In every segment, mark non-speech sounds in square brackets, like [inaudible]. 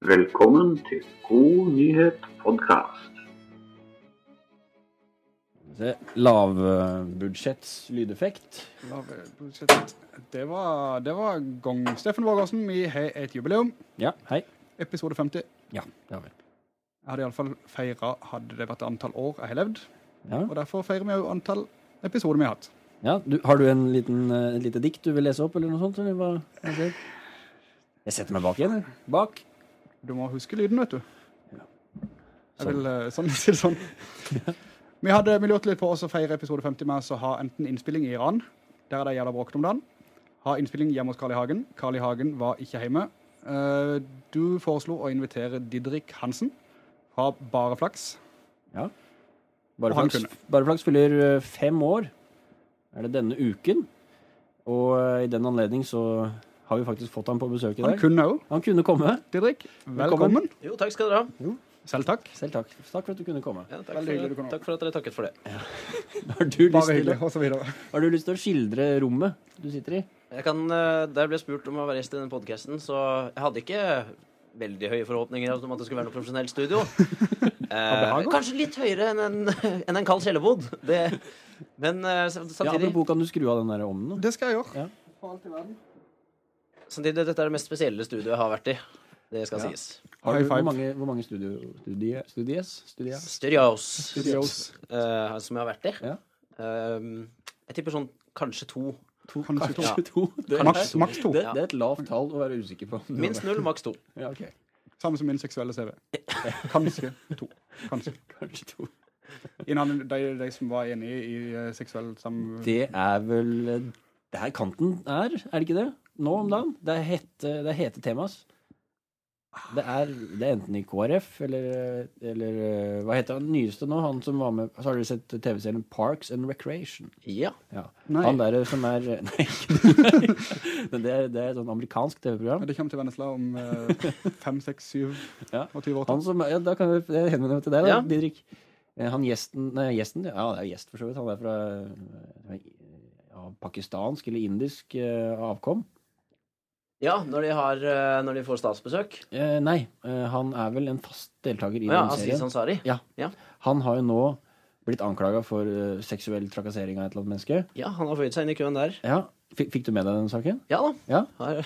Velkommen til God nyhet podkast. Lavbudsjetts lydeffekt. Lavbudsjett. Det var, det var gang. Steffen Vågersen, vi har et jubileum. Ja, hei. Episode 50. Ja, det har vi. Jeg hadde iallfall feira hadde det vært antall år jeg har levd. Ja, Og derfor feirer vi jo antall episoder vi har hatt. ja du, har du en liten, eh, et lite dikt du vil lese opp, eller noe sånt? Eller hva? Jeg setter meg bak igjen. jeg. Bak. Du må huske lyden, vet du. Ja. Jeg vil eh, sånn, [laughs] si det sånn. Vi hadde vi lurte litt på oss å feire episode 50 med å ha enten innspilling i Iran, der er det jævla bråkt om dagen, ha innspilling hjemme hos Carl I. Hagen. Carl I. Hagen var ikke hjemme. Eh, Du foreslo å invitere Didrik Hansen fra Bare Flaks. Ja. Bare Flaks, Bareflaks, Bareflaks fyller eh, fem år. Er det denne uken? Og i den anledning så har vi faktisk fått ham på besøk i Han kunne òg. Han kunne komme. Didrik, Velkommen. velkommen. Jo, takk skal dere ha. Selv takk. Selv takk. Takk for at du kunne komme. Ja, takk, Veldig hyggelig du kunne. kom. takk for at dere takket for det. [laughs] Har du, Bare hyggelig, og så videre. har du lyst til å skildre rommet du sitter i? Jeg kan, Der ble jeg spurt om å være gjest i denne podcasten, så jeg hadde ikke veldig høye forhåpninger om at det skulle være noe profesjonelt studio. [laughs] Eh, kanskje litt høyere enn en, enn en kald kjellerbod. Men samtidig Ja, apropos, kan du skru av den der ovnen? Det skal jeg gjøre. Ja. For alt i verden. Samtidig, dette er det mest spesielle studioet jeg har vært i. Det skal Ja. sies. Har du, hvor mange, hvor mange studio, studie, studies? Studios, Studios, Studios. Uh, som jeg har vært i. Ja. Uh, jeg tipper sånn kanskje to. To, Kanskje to. kanskje to. Det, er- Maks, maks to. det, det er et lavt tall å være usikker på. Minst null, maks to. Ja, okay. Samme som min seksuelle CV. [laughs] Kanskje to. Kanskje. [laughs] Kanskje to. Innan de, de som var enige i uh, seksuell sam... Det er vel eh, der kanten er, er det ikke det? Nå om dagen. Det er hete, det er hete temas. Det er, det er enten i KrF eller, eller eh, Hva heter han nyeste nå? Han som var med Så har dere sett TV-serien Parks and Recreation? Ja. Ja. Nei. Han der som er [laughs] Nei. [laughs] nei. Det er, det er et sånn amerikansk TV-program. Det kommer til Vennesla om uh, fem, seks, syv [laughs] Ja. og 20 år. Han som, ja, da kan jeg henvende meg til deg, da, Ja. Didrik. Eh, Han gjesten Nei, gjesten, ja, det er gjest for så vidt. Han er fra eh, ja, pakistansk eller indisk eh, avkom. Ja, når de, har, eh, når de får statsbesøk. Eh, nei, eh, han er vel en fast deltaker i ja, den Aziz Ansari? Ja. ja. Han har jo nå blitt anklaga for eh, seksuell trakassering av et eller annet menneske. Ja, han har føyd seg inn i køen der. Ja, Fikk, fikk du med deg den saken? Ja da. Ja. Har,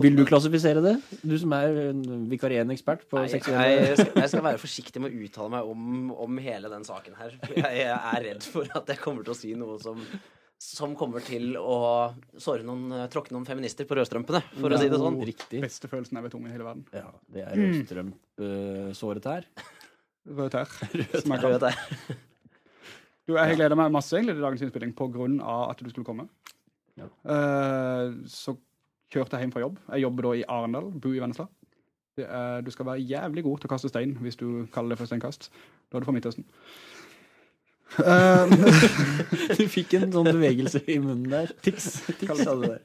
Vil du klassifisere det? Du som er en vikarierende ekspert på seksuelle jeg, jeg skal være forsiktig med å uttale meg om, om hele den saken her. Jeg er redd for at jeg kommer til å si noe som, som kommer til å såre noen, tråkke noen feminister på rødstrømpene, for å si det sånn. Riktig. Beste følelsen jeg vet om i hele verden. Ja, det er rødstrømpsåret her. [laughs] Rød tær. [laughs] Jeg tær. Du, jeg gleder meg masse egentlig til dagens innspilling på grunn av at du skulle komme. Ja. Uh, så kjørte jeg hjem fra jobb. Jeg jobber da i Arendal, bor i Vennesla. Det er, du skal være jævlig god til å kaste stein hvis du kaller det for steinkast. Da er du fra Midtøsten. Eh, [laughs] Du fikk en sånn bevegelse i munnen der. Tics. Tics sa du der.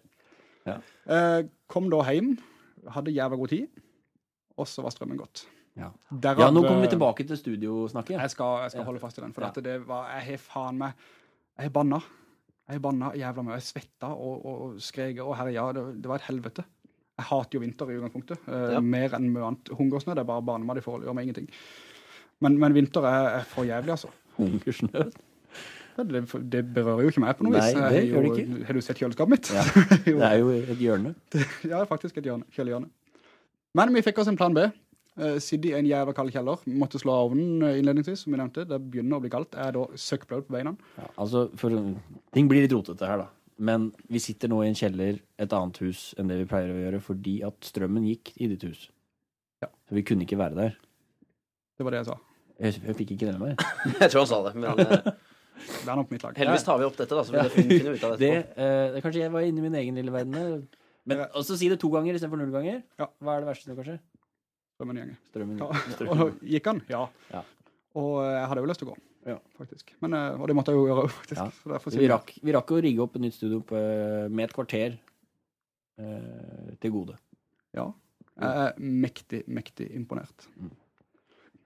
eh, kom da hjem, hadde jævla god tid, og så var strømmen gått. Ja. Derav, Ja, nå kommer vi eh, tilbake til studiosnakket. Jeg skal, jeg skal Ja. holde fast i den, for det var, jeg har faen meg, jeg banna. Jeg banna jævla mye. Jeg svetta og, og, skrek og herja. Det, det var et helvete. Jeg hater jo vinter i utgangspunktet. Ja. Mer enn mye annet. Hungersnød er bare barnemat i forhold, gjør meg ingenting. Men, men vinter er, er for jævlig, altså. Hungersnød. Det, det, berører jo ikke meg på noe Nei, vis. Det gjør det ikke. Har du sett kjøleskapet mitt? Ja. [laughs] Det er jo et hjørne. Ja, faktisk et hjørne, kjølehjørne. Men vi fikk oss en plan B. Uh, Sitte i en jævla kald kjeller. Måtte slå av ovnen eh, innledningsvis, som vi nevnte. Det begynner å bli kaldt. Er da søkkblød på beina. Ja, altså, for, ting blir litt rotete her, da. Men vi sitter nå i en kjeller, et annet hus, enn det vi pleier å gjøre, fordi at strømmen gikk i ditt hus. Ja. Så vi kunne ikke være der. Det var det jeg sa. Jeg, jeg fikk ikke det med meg. [laughs] Jeg tror han sa det, men eh, Det er nok mitt lag. heldigvis tar vi opp dette, da, så vi finner ut av Det, det. uh, det, kanskje jeg var inne i min egen lille verden der. Men Ja. også si det to ganger istedenfor null ganger. Ja. Hva er det verste nå, kanskje? Strømmen gjenger. Strømmen. Ja. strømmen. Og gikk han? Ja. Ja. Og eh, jeg hadde jo lyst til å gå, Ja. faktisk. Men, og det måtte jeg jo gjøre, faktisk. Ja. Så derfor vi rakk, vi rakk å rigge opp et nytt studio på, med et kvarter eh, til gode. Ja. Jeg er mektig, mektig imponert.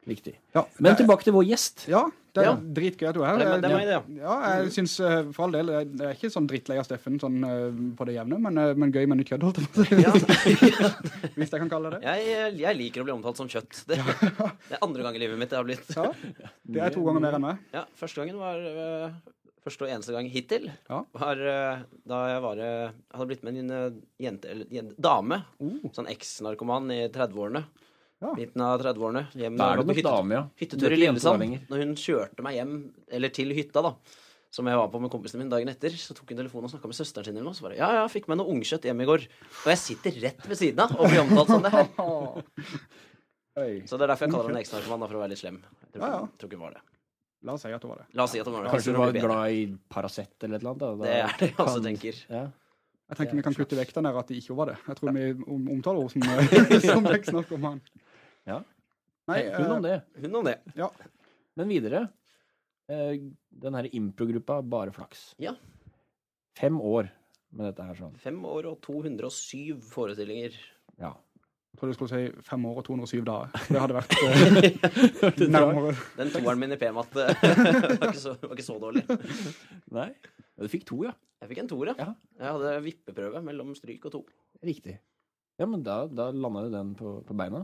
Viktig. Ja, Men tilbake til vår gjest. Ja, det er Ja. dritgøy at du er her. er, det er det, ja. Ja, jeg synes eh, for all del, jeg er ikke sånn drittlei av Steffen sånn eh, på det jevne, men, eh, men gøy med nytt kjøtt, holdt jeg på å si. [laughs] Hvis jeg kan kalle det det. Jeg, jeg liker å bli omtalt som kjøtt. Det, det er andre gang i livet mitt det har blitt. Ja, det er to ganger mer enn meg. Ja, første gangen var øh, Første og eneste gang hittil Ja. var da jeg var hadde blitt med en jente, eller jente, dame. Oh. Sånn eks-narkoman i 30-årene. Ja. Midten av 30-årene. Hjem- Da er du på nok hytte- dame, ja. Hyttetur i Lillesand. Når hun kjørte meg hjem, eller til hytta, da. Som jeg var på med kompisen min dagen etter. Så tok hun telefonen og snakka med søsteren sin. eller noe, Så bare, ja, ja, fikk meg noe ungkjøtt hjem i går. Og jeg sitter rett ved siden av og blir omtalt som det her. [laughs] Så det er derfor jeg kaller henne eks-narkoman, for å være litt slem. Jeg tror, Ja, ja. tror ikke hun var det. La oss si at det var det. La oss si at hun var det. Kanskje Hun var glad i Paracet eller et eller annet? Da. Det er det jeg også tenker. Ja. Jeg tenker vi kan kutte vekk den der at det ikke var det. Jeg tror vi omtaler henne som, [laughs] som eks-narkoman. Ja. Nei, Hun om eh, det. Hun om det. Men videre. Eh, den her improgruppa Bare flaks. Ja. Fem år med dette her sånn. Fem år og 207 forestillinger. Ja. jeg tror du skulle si fem år og 207 dager. Det hadde vært [laughs] eh, nærmere. Den toeren min i p-matte [laughs] var, ikke så- var ikke så dårlig. Nei? Ja, Du fikk to, ja. Jeg fikk en toer, ja. Ja. Jeg hadde vippeprøve mellom stryk og to. Riktig. Ja, men da, da landa jo den på, på beina.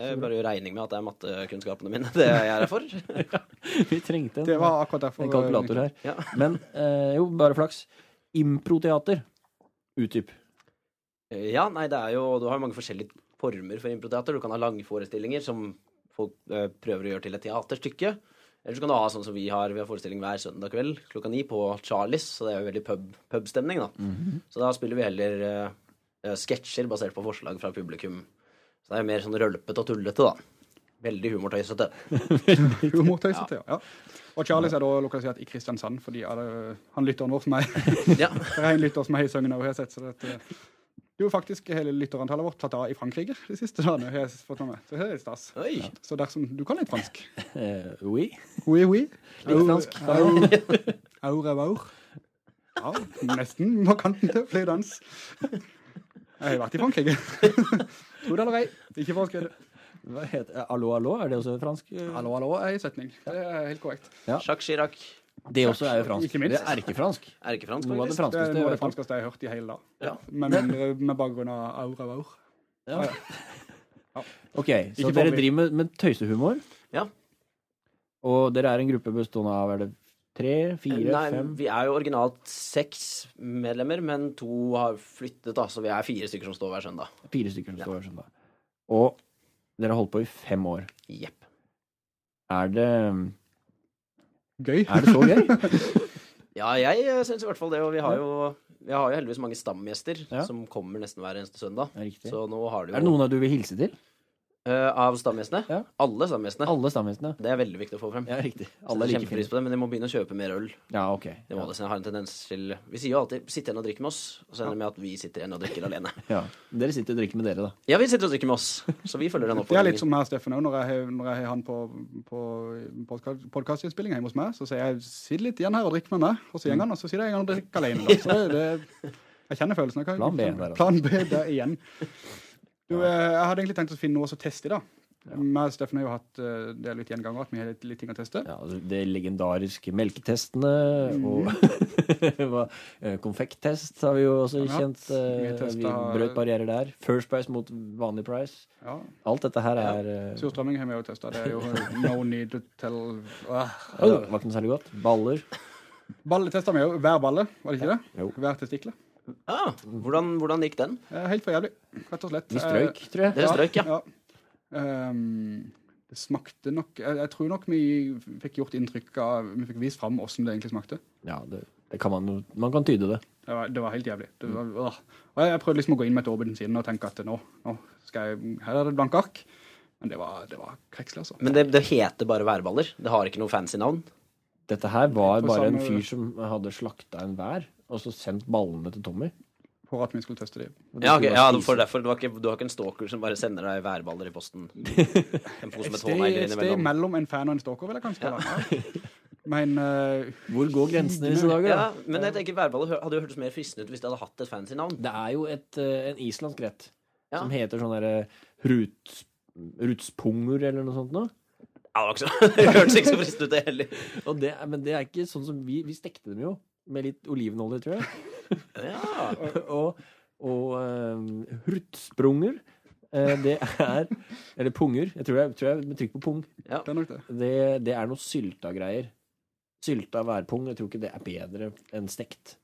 Jeg bare gjør regning med at det er mattekunnskapene mine. Det jeg er her for. [laughs] Vi trengte en, Det var akkurat derfor. en kalkulator her. Ja. Men eh, jo, bare flaks. Improteater. Utdyp. Ja, nei, det er jo Du har jo mange forskjellige former for improteater. Du kan ha langforestillinger som folk eh, prøver å gjøre til et teaterstykke. Eller så kan du ha sånn som vi har. Vi har forestilling hver søndag kveld klokka ni på Charlies. Så det er jo veldig pub, pubstemning, da. Så da spiller vi heller eh, eh, sketsjer basert på forslag fra publikum. Så det er jo mer sånn rølpete og tullete, da. Veldig humortøysete. [laughs] Humortøysete, ja. ja. Og Charles er da lokalisert i Kristiansand, fordi [laughs] ja, det- han lytteren vår som er Ja. Det er en lytter som er i Søgne og har sett, så det Du er faktisk hele lytterantallet vårt tatt av i Frankrike de siste dagene, har jeg fått med meg. Så det er litt stas. Oi. Så dersom du kan litt fransk uh, [laughs] oui. Oui, oui. Litt fransk. Au revoir. Ja, nesten på kanten til fløydans. Jeg har vært i Frankrike. Tro det eller ei. Ikke for å skryte. Hva heter eh, Allo, allo? Er det også fransk? Allo, hallo er en setning. Det er helt korrekt. Jacques Chirac. Det også er jo fransk. Ikke minst. Det er ikke fransk. Er ikke fransk, Noe av det faktisk. Det er noe av det franskeste jeg har hørt i hele dag. Ja. Med, mindre, med bakgrunn av au revoir. Ja. Ja. Ok, så dere driver med, med tøysehumor. Ja. Og dere er en gruppe bestående av er det tre, fire, Nei, fem vi er jo originalt seks medlemmer, men to har flyttet, da, så vi er fire stykker som står hver søndag. Fire stykker som står hver søndag. Og dere har holdt på i fem år. Jepp. Er det, Gøy. er det så gøy? [laughs] Ja, jeg syns i hvert fall det, og vi har jo, vi har jo heldigvis mange stamgjester Ja. som kommer nesten hver eneste søndag. Ja. Så nå har du jo Er det noen av du vil hilse til? Eh, av stamgjestene. Ja. Alle stamgjestene. Alle stamgjestene? Det er veldig viktig å få frem. Ja, riktig. Alle Alle er like kjempepris på det, men de må begynne å kjøpe mer øl. Ja, ok. Det må Ja. det, så jeg har en tendens til Vi sier jo alltid 'sitt igjen og drikk med oss', og så ender det med at vi sitter igjen og drikker alene. [laughs] Ja. Dere sitter og drikker med dere, da. Ja, vi sitter og drikker med oss, så vi følger den opp. Det er litt som her, Steffen, når jeg har- når jeg har han på, på podkastinnspilling hjemme hos meg, så sier jeg 'sitt litt igjen her og drikk med meg', og så går han, og så sier jeg 'jeg kan drikke alene'. Da. Så det, det, jeg kjenner følelsen. Jeg kan, Plan B der, altså. Plan B der igjen. Du, eh, jeg hadde egentlig tenkt å finne noe å teste i da. Ja. og Steffen har jo hatt eh, det er litt gjenganger at vi har litt, litt ting å teste. Ja, altså, det legendariske melketestene og [laughs] hva, eh, konfekttest har vi jo også Ja, kjent. Vi brøt barrierer der. First price mot vanlig price. Ja. Alt dette her er ja. Surstrømming har vi jo testet. Det er jo [laughs] no need to tell Åh. Det var ikke noe særlig godt. Baller. Balletester vi jo. Hver balle, var det ikke det? Jo. Hver testikle. Ah, hvordan, hvordan gikk den? Eh, Helt for jævlig, rett og slett. Vi strøyk, tror jeg. Dere strøyk, ja. Ehm, det smakte nok jeg, jeg tror nok vi fikk gjort inntrykk av Vi fikk vist fram hvordan det egentlig smakte. Ja, det, det kan man Man kan tyde det. Det var, det var helt jævlig. Det var. Og jeg, jeg prøvde liksom å gå inn med et åpent sinn og tenke at nå, nå skal jeg Her er det blanke ark. Men det var, det var krekselig, altså. Men det, det heter bare værballer. Det har ikke noe fancy navn. Dette her var bare en fyr som hadde slakta en vær, og så sendt ballene til Tommy. For at vi skulle teste dem. Ja, okay, ja for derfor. Du har, ikke, du har ikke en stalker som bare sender deg værballer i posten. [laughs] En pose med tånegler innimellom? et sted mellom en fan og en stalker, vil jeg kanskje kalle. Ja. Men uh, Hvor går grensene i disse dager, da? Ja, men jeg tenker værballer hadde jo hørtes mer fristende ut hvis de hadde hatt et fancy navn. Det er jo et, eh, en islandsk rett Ja. som heter sånn derre rut, rutspungur eller noe sånt noe. Ja, det [laughs] Det hørtes ikke så fristende ut, det heller. Og det, men det er ikke sånn som vi Vi stekte dem jo med litt olivenolje, tror jeg. [laughs] Ja. [laughs] og og um, hurtsprunger. Uh, det er Eller punger. Jeg tror det er, tror jeg er med trykk på pung. Det er nok det. Det, det er noe sylta greier. Sylta værpung. Jeg tror ikke det er bedre enn stekt.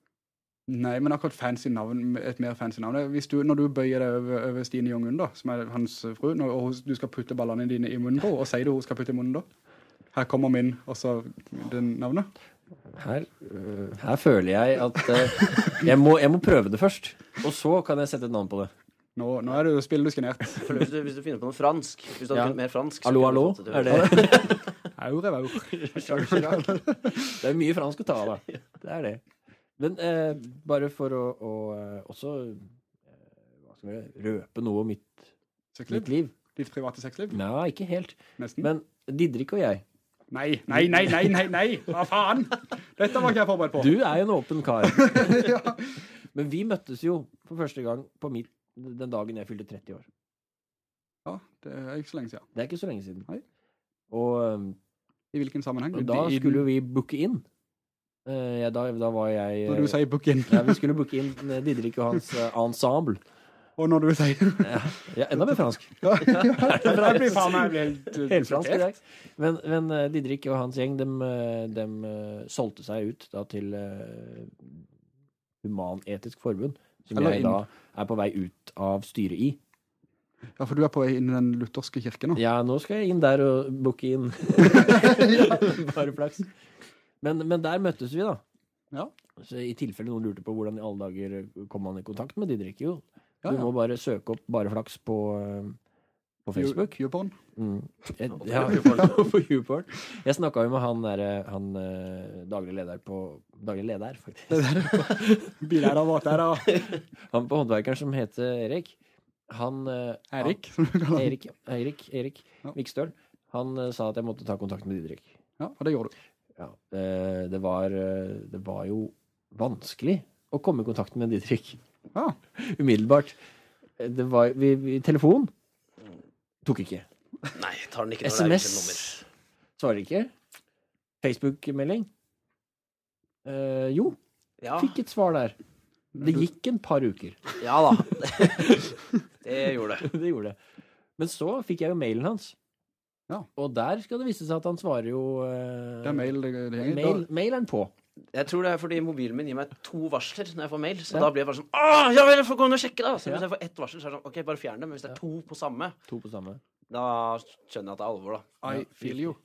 Nei, men akkurat fancy navn, et mer fancy navn. Hvis du, når du bøyer deg over, over Stine Jungen, da, som er hans fru, når, og du skal putte ballene dine i munnen på, og sier du hun skal putte i munnen da? Her kommer min, og så den navnet. Her, her føler jeg at øh, jeg, må, jeg må prøve det først. Og så kan jeg sette et navn på det. Nå, nå er du, spillediskinert. hvis, du, hvis du finner på noe fransk Hvis du hadde Ja. mer fransk Hallo, hallo? Er det Aur [laughs] Er aur. [laughs] det er mye fransk å ta av, da. Det er det. Men eh, bare for å, å eh, også eh, hva skal vi røpe noe om mitt, mitt liv. Ditt private sexliv? Nei, ikke helt. Nesten. Men Didrik og jeg Nei, nei, nei, nei, nei, nei! Hva faen? Dette var ikke jeg forberedt på. Du er jo en åpen kar. [laughs] ja. Men vi møttes jo for første gang på mitt, den dagen jeg fylte 30 år. ja, det er ikke så lenge siden. Det er ikke så lenge siden. Nei. Og, um, I hvilken sammenheng? da skulle vi booke inn. Eh, ja, da, da var jeg Når du sier booke inn. ja, Vi skulle booke inn eh, Didrik og hans eh, ensemble. Og når du sier... Ja, ja, enda mer fransk. [laughs] Ja, ja, jeg blir faen meg helt... fransk. Helfransk i dag. Men, men eh, Didrik og hans gjeng, de, de dem eh, solgte seg ut da til uh, Human-Etisk Forbund, som Eller jeg inn- da er på vei ut av styret i. Ja, for du er på vei inn i den lutherske kirken nå. Ja, nå skal jeg inn der og booke inn. [laughs] [laughs] Bare flaks. Men, men der møttes vi, da. Ja. Så I tilfelle noen lurte på hvordan i alle dager kom man i kontakt med Didrik. Jo, Ja, du ja. må bare søke opp Bare flaks på, eh, på Facebook. YouPorn. Mm. Jeg, [laughs] [laughs] ja, på YouPorn. Jeg snakka jo med han, der, han eh, daglig leder på Daglig leder, faktisk. [laughs] Biler der borte, da. Han på håndverkeren som heter Erik. Han eh, Erik, han. Erik, Erik, Erik Ja. Vikstøl. Han eh, sa at jeg måtte ta kontakt med Didrik. Ja, og det gjorde du. Ja, det, det, var, eh, det var jo vanskelig å komme i kontakt med Didrik Ja, umiddelbart. Det var vi, vi, Telefon tok ikke. Nei, tar den ikke når det er SMS nummer. svarer ikke. Facebook-melding. Eh, jo, Ja, fikk et svar der. Det gikk en par uker. ja da. [laughs] Det gjorde det. det gjorde det. Men så fikk jeg jo mailen hans. Ja. Og der skal det vise seg at han svarer jo eh, det er mail det, det gjenger. mail, mail er han på. Jeg tror det er fordi mobilen min gir meg to varsler når jeg får mail. Så Ja. da blir jeg bare sånn Å, ja vel, jeg får gå inn og sjekke, da! Så Ja. hvis jeg får ett varsel, så er det sånn OK, bare fjern det. Men hvis det er to på samme, To på samme. da skjønner jeg at det er alvor, da. I feel you.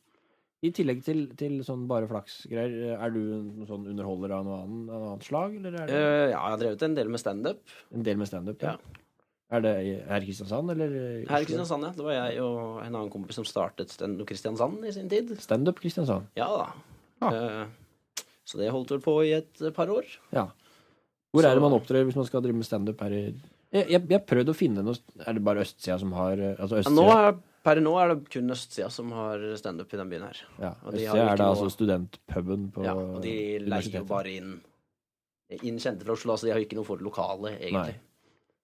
I tillegg til, til sånn bare flaks-greier, er du en sånn underholder av noe annet, av noe annet slag, eller er det uh, ja, jeg har drevet en del med standup en del med standup? Ja. Er det her i Kristiansand, eller her i Kristiansand. ja. Det var jeg og en annen kompis som startet Standup Kristiansand i sin tid. Standup Kristiansand. Ja da. Ah. Eh, så det holdt vel på i et par år. Ja. Hvor Så- er det man opptrer hvis man skal drive med standup her i jeg, jeg, jeg har prøvd å finne noe Er det bare østsida som har altså østsida? Ja, nå er, per nå er det kun østsida som har standup i den byen her. ja, østsida er det noe- altså studentpuben på Ja, og de leier jo bare inn inn kjente fra Oslo, så de har ikke noe for lokale, egentlig. Nei.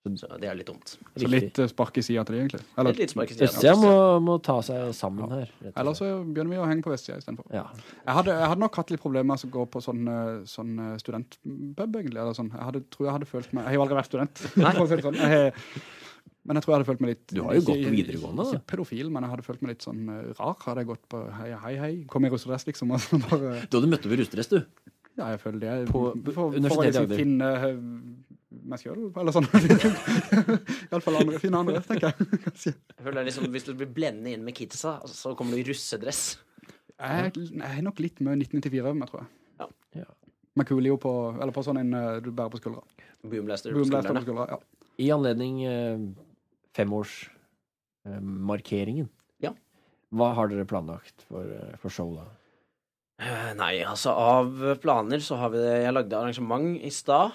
Så det er litt dumt. Så litt eh, spark i sida til det, egentlig. Eller, Litt spark i siden. Østsida må, må ta seg sammen her. eller så begynner vi å henge på vestsida istedenfor. ja. Jeg hadde, jeg hadde nok hatt litt problemer med å gå på sånn, eh, sånn eh, studentpub, egentlig. Eller sånn. Jeg hadde, tror jeg hadde følt meg Jeg har jo aldri vært student. [laughs] sånn. Jeg, men jeg tror jeg hadde følt meg litt Du har jo ikke- gått på videregående, da. Ikke pedofil, men jeg hadde følt meg litt sånn rar. Hadde jeg gått på hei, hei, hei. Kom i russedress, liksom. Og så bare Du hadde møtt opp i russedress, du. Ja, jeg føler det. På, På- på, Universitetet i liksom Agder. Eh, meg sjøl, eller sånn. [laughs] Iallfall andre. Finne andre, tenker jeg. [laughs] Jeg føler det er liksom, Hvis du blir blendet inn med kidsa, så kommer du i russedress. Jeg jeg er nok litt med 1994 med, tror jeg. Ja. Ja. Med Coolio på, eller på sånn en eh, du bærer på skuldra. Boomblaster på på skuldra, ja. I anledning eh, femårsmarkeringen. Ja. Hva har dere planlagt for, eh, for show, da? Eh, Nei, altså av planer så har vi det Jeg lagde arrangement i stad.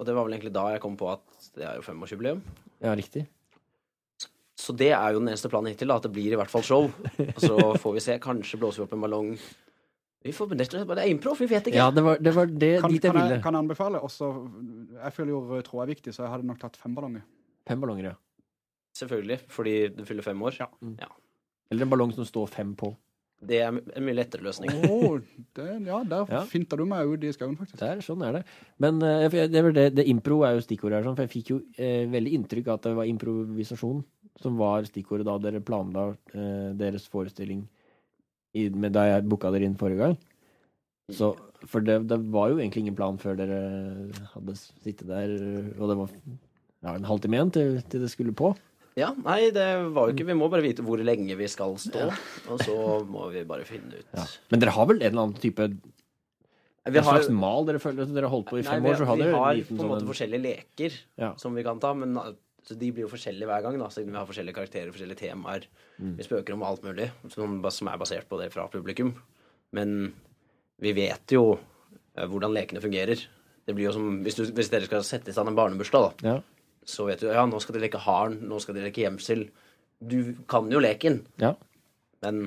Og det var vel egentlig da jeg kom på at det er jo femårsjubileum. Ja, riktig. Så det er jo den eneste planen hittil, da, at det blir i hvert fall show. [laughs] Og så får vi se. Kanskje blåser vi opp en ballong. Vi får rett og slett bare Det er improv, vi vet ikke. Ja, det var det, var det Kan, dit jeg jeg, ville. kan jeg anbefale også Jeg føler jo rød tråd er viktig, så jeg hadde nok tatt fem ballonger. Fem ballonger, ja. Selvfølgelig, fordi du fyller fem år. Ja. Mm. Ja. Eller en ballong som står fem på. Det er en mye lettere løsning. Åh, det, ja, der Ja. finta du meg ut i skauen, faktisk. Der, sånn er det. Men uh, det, det, det impro er jo stikkordet her, sånn, for jeg fikk jo uh, veldig inntrykk av at det var improvisasjon som var stikkordet da dere planla uh, deres forestilling i, med, da jeg booka dere inn forrige gang. Så, for det, det var jo egentlig ingen plan før dere hadde sittet der, og det var ja, en halvtime igjen til, til det skulle på. Ja, nei, det var jo ikke Vi må bare vite hvor lenge vi skal stå, og så må vi bare finne ut Ja. Men dere har vel en eller annen type Vi en har, slags mal dere føler at dere har holdt på i nei, fem vi, år? Så har vi dere har liten på en måte sånn forskjellige leker Ja. som vi kan ta, men så de blir jo forskjellige hver gang, da, siden vi har forskjellige karakterer, forskjellige temaer. Mm. Vi spøker om alt mulig som, som er basert på det fra publikum. Men vi vet jo eh, hvordan lekene fungerer. Det blir jo som, hvis, du, hvis dere skal sette i stand en barnebursdag, da, ja. Så vet du ja, nå skal de leke haren, nå skal de leke gjemsel. Du kan jo leken, ja. men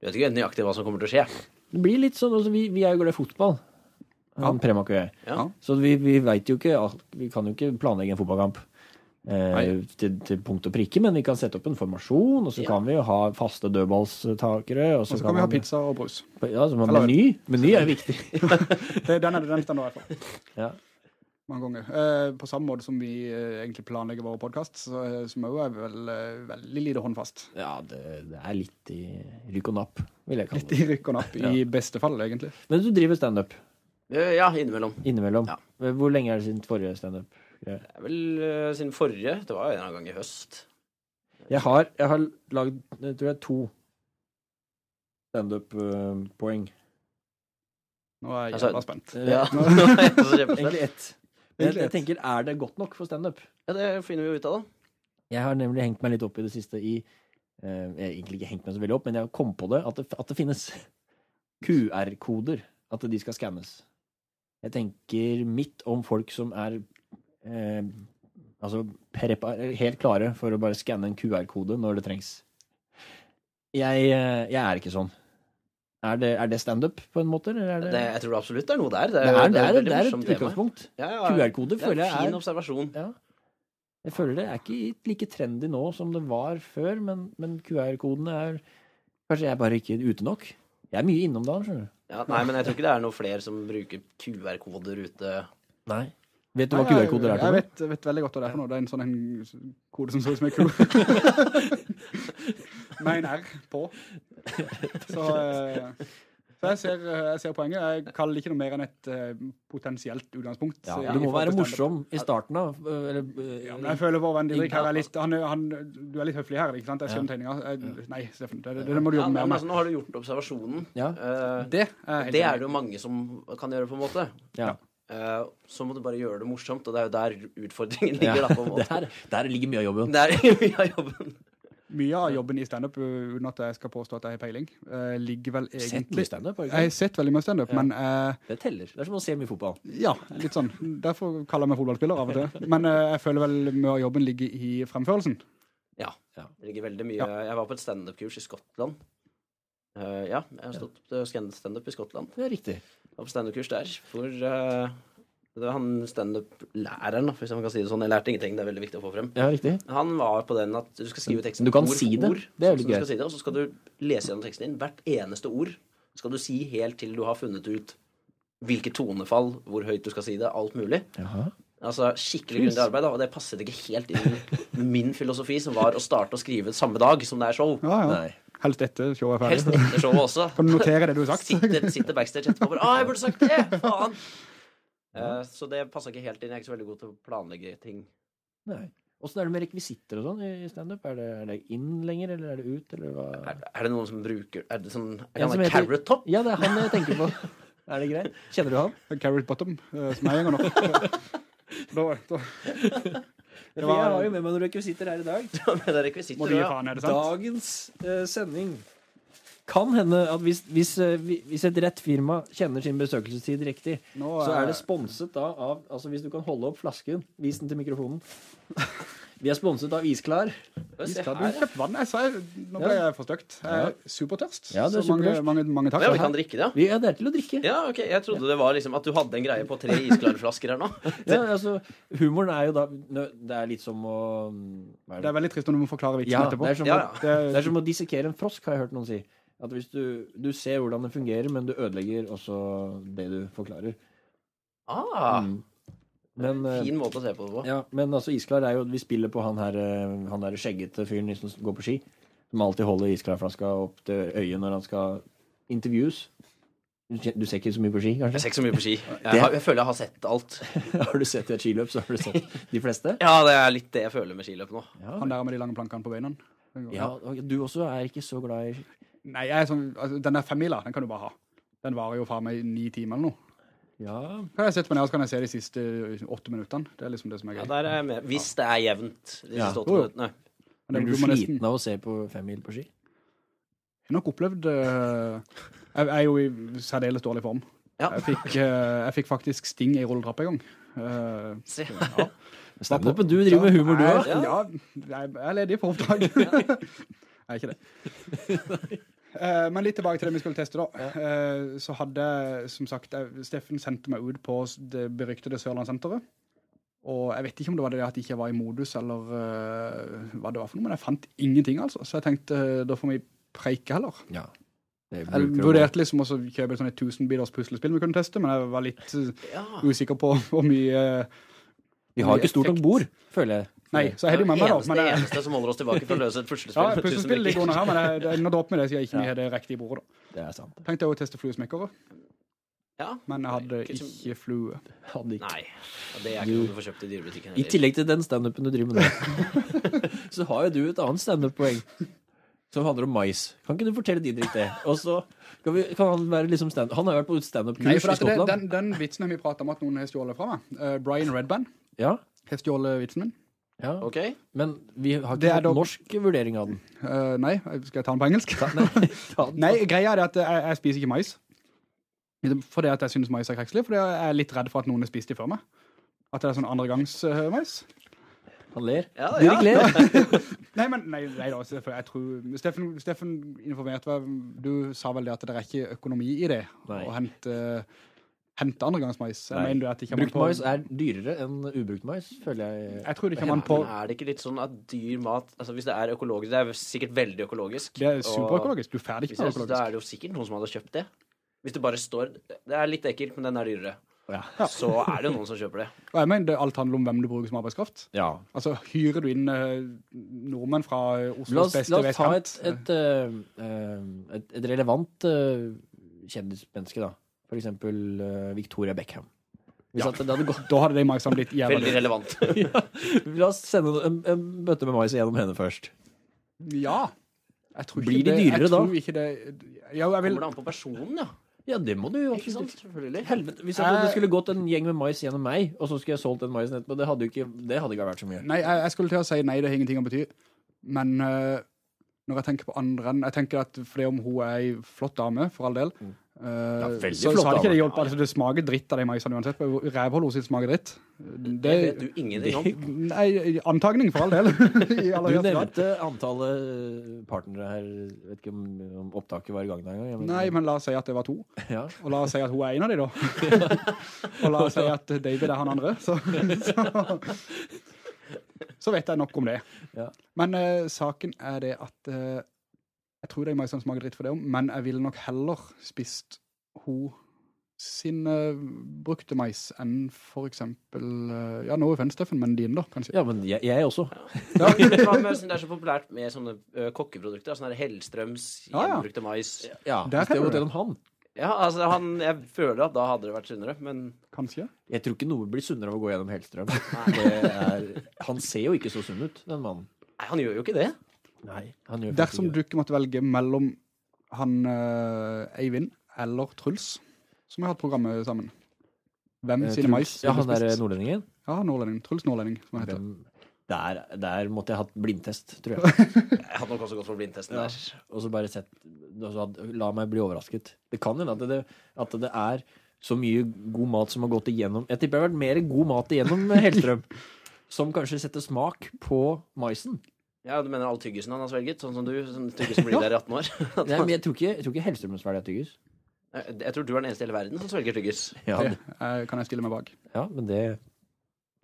du vet ikke nøyaktig hva som kommer til å skje. Det blir litt sånn, altså, vi, vi er jo glad i fotball, han Premak og jeg. Ja. Så vi, vi veit jo ikke alt- Vi kan jo ikke planlegge en fotballkamp eh, Nei. til, til punkt og prikke, men vi kan sette opp en formasjon, og så Ja. kan vi jo ha faste dødballstakere. Og Og så kan vi ha pizza og brus. Ja, så må Eller- meny. Meny er viktig. [laughs] Det, den er det den står nå i hvert fall. Ja. Mange ganger. Eh, på samme måte som vi eh, egentlig planlegger våre podkast, så, som òg er vel eh, veldig lite håndfast. ja, det, det er litt i rykk og napp, vil jeg kalle Litt i rykk og napp, [laughs] i beste fall, egentlig. Men du driver standup Eh, Ja, innimellom. innimellom. Ja. Hvor lenge er det siden forrige standup? Det er vel uh, siden forrige. Det var jo en eller annen gang i høst. Jeg har, jeg har lagd jeg tror jeg, to standup-poeng. Nå er jeg Altså, jævla spent. Ja. Nå- [laughs] Nå er jeg så. [laughs] Egentlig ett. Egentlig jeg tenker, er det godt nok for standup? ja, det finner vi jo ut av, da. Jeg har nemlig hengt meg litt opp i det siste i eh, Jeg har egentlig ikke hengt meg så veldig opp, men jeg kom på det at det, at det finnes [laughs] QR-koder. At de skal skannes. Jeg tenker midt om folk som er eh, altså helt klare for å bare skanne en QR-kode når det trengs. Jeg, eh, jeg er ikke sånn. Er det, er det standup, på en måte? Eller er det, Det, jeg tror absolutt det er noe der. Det det, er, det, et er, det er et utgangspunkt. Ja, ja, QR-kode er føler en er fin er observasjon. Ja. Jeg føler det er ikke like trendy nå som det var før, men, men QR-kodene er Kanskje jeg bare ikke er ute nok? Jeg er mye innom da, skjønner du. Ja, nei, men jeg tror ikke det er noe flere som bruker QR-koder ute. Nei. Vet du hva QR-koder er? Jeg vet, vet veldig godt hva det er for noe. Det er en sånn en kode som ser ut som en klo. [laughs] Med en R på. [laughs] Så, eh, så jeg, ser, eh, jeg ser poenget. Jeg kaller det ikke noe mer enn et eh, potensielt utgangspunkt. Ja, du må være morsom i starten da. Eller, Ja, men jeg føler vår venn Didrik her er litt han, han, Du er litt høflig her, ikke sant? Jeg skjønner tegninga. Nei, Steffen, det, det, det må du jobbe mer med. altså, nå har du gjort observasjonen. Ja. Eh, Det er det er det jo mange som kan gjøre, på en måte. ja. Eh, så må du bare gjøre det morsomt, og det er jo der utfordringen Ja, ligger. da, på en [laughs] måte. her, der ligger mye av jobben. Der er mye av jobben. Mye av jobben i standup, uten at jeg skal påstå at jeg har peiling, eh, ligger vel egentlig... Sett mye stand-up? Jeg har sett veldig mye standup, Ja. men Uh, Det teller. Det er som å se mye fotball. ja, litt sånn. Derfor kaller jeg meg fotballspiller av og til. [laughs] Men uh, jeg føler vel mye av jobben ligger i fremførelsen. Ja. Ja. Det ligger veldig mye Ja. Jeg var på et standup-kurs i Skottland. Uh, ja, jeg har stått på standup i Skottland. Det er riktig. Jeg var på standup-kurs der. For det var han standup-læreren, hvis man kan si det sånn. Jeg lærte ingenting, det er veldig viktig å få frem. Ja, riktig. Han var på den at du skal skrive teksten Du kan ord si for det. ord. Det er veldig greit. si det, Og så skal du lese gjennom teksten din. Hvert eneste ord skal du si helt til du har funnet ut hvilke tonefall, hvor høyt du skal si det, alt mulig. Jaha. Altså Skikkelig grundig arbeid, da, og det passet ikke helt inn i min filosofi, som var å starte å skrive samme dag som det er show. Ja, ja. Nei. Helst etter showet er ferdig. Helst etter showet også. Kan du notere det du har sagt? Sitter, sitter backstage etterpå og bare 'Å, jeg burde sagt det!' Faen! Eh, så det passa ikke helt inn. Jeg er ikke så veldig god til å planlegge ting. Nei. Åssen er det med rekvisitter og sånn i standup? Er, det- er det inn lenger, eller er det ut, eller hva? Er, er det noen som bruker Er det sånn er det som han heter- Carrot Top? Ja, det er han jeg tenker på. [laughs] Er det greit? Kjenner du han? [laughs] Carrot Bottom, eh, som jeg henger nå. [laughs] Da, da. Jeg var- har jo med meg noen rekvisitter her i dag. Med det rekvisitter, Må du gi faen, er det sant? Dagens uh, sending kan hende at hvis, hvis, eh, hvis et rett firma kjenner sin besøkelsestid riktig, er... så er det eh, sponset da av Altså hvis du kan holde opp flasken, vis den til mikrofonen. [laughs] Vi er sponset av Isklar. Isklar, du kjøpte vann. Jeg sa, nå ble jeg for støkt. Jeg er supertørst. Ja, det er så mange, supertørst. mange, mange takk. Ja, vi kan drikke det, ja. Vi er der til å drikke. Ja, ok. Jeg trodde det var liksom at du hadde en greie på tre isklarflasker her nå. [laughs] Ja, altså, humoren er jo da Det er litt som å hva er Det det? er veldig trist når du må forklare vitsen Ja, etterpå. det er som, Ja, å, ja. Det, det er som å dissekere en frosk, har jeg hørt noen si. At hvis du, du ser hvordan det fungerer, men du ødelegger også det du forklarer. Ah, Mm. Men, eh, fin måte å se på det på. ja, men altså, Isklar er jo Vi spiller på han her eh, Han der skjeggete fyren som går på ski. Som alltid holder isklarflaska opp til øyet når han skal intervjues. Du Du ser ikke så mye på ski, kanskje? Jeg ser ikke så mye på ski. [laughs] Jeg, har, jeg føler jeg har sett alt. [laughs] har du sett et skiløp, så har du sett de fleste. [laughs] Ja, det er litt det jeg føler med skiløp nå. Ja, han der med de lange plankene på beina. ja Du også er ikke så glad i Nei, jeg er sånn, altså, den der femmila, den kan du bare ha. Den varer jo faen meg ni timer eller noe. Ja, Kan jeg sette meg ned, så kan jeg se de siste åtte minuttene. Det er liksom det som er Ja, der er jeg med. Hvis det er jevnt de Ja. siste åtte minuttene. Men det- Blir du sliten av å se på femmil på ski? Jeg har nok opplevd uh, Jeg er jo i særdeles dårlig form. Ja. Jeg, fikk, uh, jeg fikk faktisk sting i rulletrapp en gang. Uh, Se. Standupen, du driver med humor, du òg? Ja, jeg jeg er ledig for oppdrag. [laughs] jeg er ikke det. [laughs] Eh, men litt tilbake til det vi skulle teste, da. Eh, så hadde som sagt, jeg, Steffen sendte meg ut på det beryktede Sørlandssenteret. Og jeg vet ikke om det var det at jeg ikke var i modus, eller uh, hva det var for noe, men jeg fant ingenting, altså. Så jeg tenkte, uh, da får vi preike heller. Ja. Jeg vurderte liksom også å kjøpe et sånt 1000-bilers puslespill vi kunne teste, men jeg var litt eh, Ja. usikker på hvor mye eh, Vi har ikke stort nok bord, føler jeg. Nei, så jeg hadde jo med meg, da. Men jeg, eneste som holder oss tilbake fra å løse et puslespill. [laughs] ja, puslespill ligger under her, men jeg, det ender opp med det, siden jeg ikke Ja. har det riktige bordet. da. Det er sant. Tenkte jeg å teste fluesmekkere, Ja. men jeg hadde Ikke som- flue. Hadde ikke. Nei. Ja, det er ikke noe du får kjøpt i dyrebutikken I tillegg til den standupen du driver med nå, [laughs] så har jo du et annet standup-poeng. Som handler om mais. Kan ikke du fortelle Didrik det? Og så kan, vi, kan han være liksom stand Han har jo vært på standup-kurs i Skottland. det, den, den vitsen har vi prata om at noen har stjålet fra meg. uh, Brian Redband Ja, har stjålet vitsen min. Ja. Ok. Men vi har Det ikke er fått da- norsk vurdering av den. Eh, nei, skal jeg ta den på engelsk? Nei, [laughs] ta den. Nei, greia er det at jeg, jeg spiser ikke mais. Fordi at jeg synes mais er krekselig, fordi jeg er litt redd for at noen har spist det før meg. At det er sånn andregangs uh, mais. Han ler. Ja, Didrik ja. ler. [laughs] Nei, men nei, nei da, jeg tror Steffen, Steffen informerte meg Du sa vel det at det er ikke økonomi i det Nei. å hente, hente andregangsmais. Brukt på mais er dyrere enn ubrukt mais, føler jeg. Jeg tror det kommer an på Men er det ikke litt sånn at dyr mat altså Hvis det er økologisk Det er sikkert veldig økologisk. Det er superøkologisk. Du er ferdig ikke med økologisk. da er det jo sikkert noen som hadde kjøpt det. Hvis det bare står Det er litt ekkelt, men den er dyrere. Ja. Så er det jo noen som kjøper det. Og jeg mener alt handler om hvem du bruker som arbeidskraft. ja. Altså, hyrer du inn eh, nordmenn fra La Oslos oss, beste la oss ta et, et, eh, eh, et, et relevant uh, kjendismenneske, da. For eksempel uh, Victoria Beckham. Hvis Ja. at det hadde gått Da hadde det maisene blitt jævla Veldig relevant. [laughs] ja. La oss sende en, en bøtte med mais gjennom henne først. Ja. Jeg tror ikke Blir de det, dyrere jeg da? tror Ikke det, ja, jeg vil, Kommer det an på personen, ja. Ja, det må du jo Ikke sant? Selvfølgelig. Helvete, hvis jeg, det skulle gått en gjeng med mais gjennom meg, og så skulle jeg solgt den maisen etterpå, det hadde jo ikke, det hadde ikke vært så mye. Nei, jeg, jeg skulle til å si nei, det har ingenting å bety. Men eh, når jeg tenker på andre enn Jeg tenker at fordi om hun er ei flott dame, for all del Mm. uh, Ja, så, så hadde ikke det hjulpet. Altså, det smaker dritt av de maisene uansett. Rævhullet sitt smaker dritt. Det Det, vet du ingenting om. [laughs] nei, antagning for all del. [laughs] I Du nevnte antallet partnere her, vet ikke om, om opptaket var i gang engang. Nei, men la oss si at det var to. [laughs] Ja. Og la oss si at hun er en av de, da. og la oss si at David er han andre. Så, så, så vet jeg nok om det. Ja. Men uh, saken er det at uh, Jeg tror det er mye som smaker dritt for det òg, men jeg ville nok heller spist hun sin uh, brukte mais enn for eksempel Ja, no offense, Steffen, men din, da, kanskje. ja, men jeg, jeg også. Ja, men Det er så populært med sånne kokkeprodukter. Sånn her Hellstrøms Ja, ja. gjenbrukte mais. Ja, Der hvis det er jo det. om han. Ja, altså han, Jeg føler at da hadde det vært sunnere, men Kanskje. Jeg tror ikke noe blir sunnere av å gå gjennom Hellstrøm. Det er, han ser jo ikke så sunn ut, den mannen. nei, han gjør jo ikke det. Nei, han gjør Dersom du ikke måtte velge mellom han uh, Eivind eller Truls, som har hatt programmet sammen Hvem sine mais Ja, han der spist? nordlendingen. Ja, nordlending. Truls Nordlending, som han heter. Hvem- Der, der måtte jeg hatt blindtest, tror jeg. [laughs] Jeg hadde nok også gått for blindtesten Ja. der. Og så bare sett La meg bli overrasket. Det kan hende at det, at det er så mye god mat som har gått igjennom Jeg tipper det har vært mer god mat igjennom Hellstrøm. [laughs] som kanskje setter smak på maisen. Ja, Du mener all tyggisen han har svelget? Sånn som du, sånn tyggisen blir der i 18 år? [laughs] Nei, men jeg tror ikke, jeg tror ikke Hellstrøm svelger tyggis. Jeg tror du er den eneste i hele verden som svelger tyggis. Ja, Det eh, kan jeg stille meg bak. ja, men det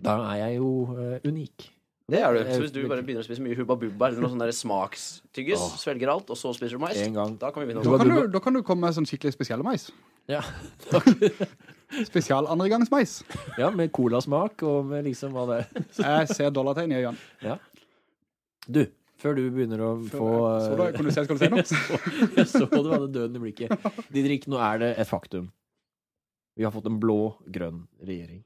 Da er jeg jo uh, unik. Det er du. Så hvis du bare begynner å spise mye Hubba Bubba eller noe sånn smakstyggis, Åh. svelger alt, og så spiser du mais, En gang. da kan vi begynne Da å kan, du, da kan du komme med sånn skikkelig spesielle mais. Ja. [laughs] Spesial andregangsmais. ja, med colasmak og med liksom hva det er. [laughs] Jeg ser dollartegn i øynene. Du, før du begynner å få Så da, kan du se, skal du se noe? Jeg [laughs] så du hadde døden i blikket. Didrik, nå er det et faktum. Vi har fått en blå-grønn regjering.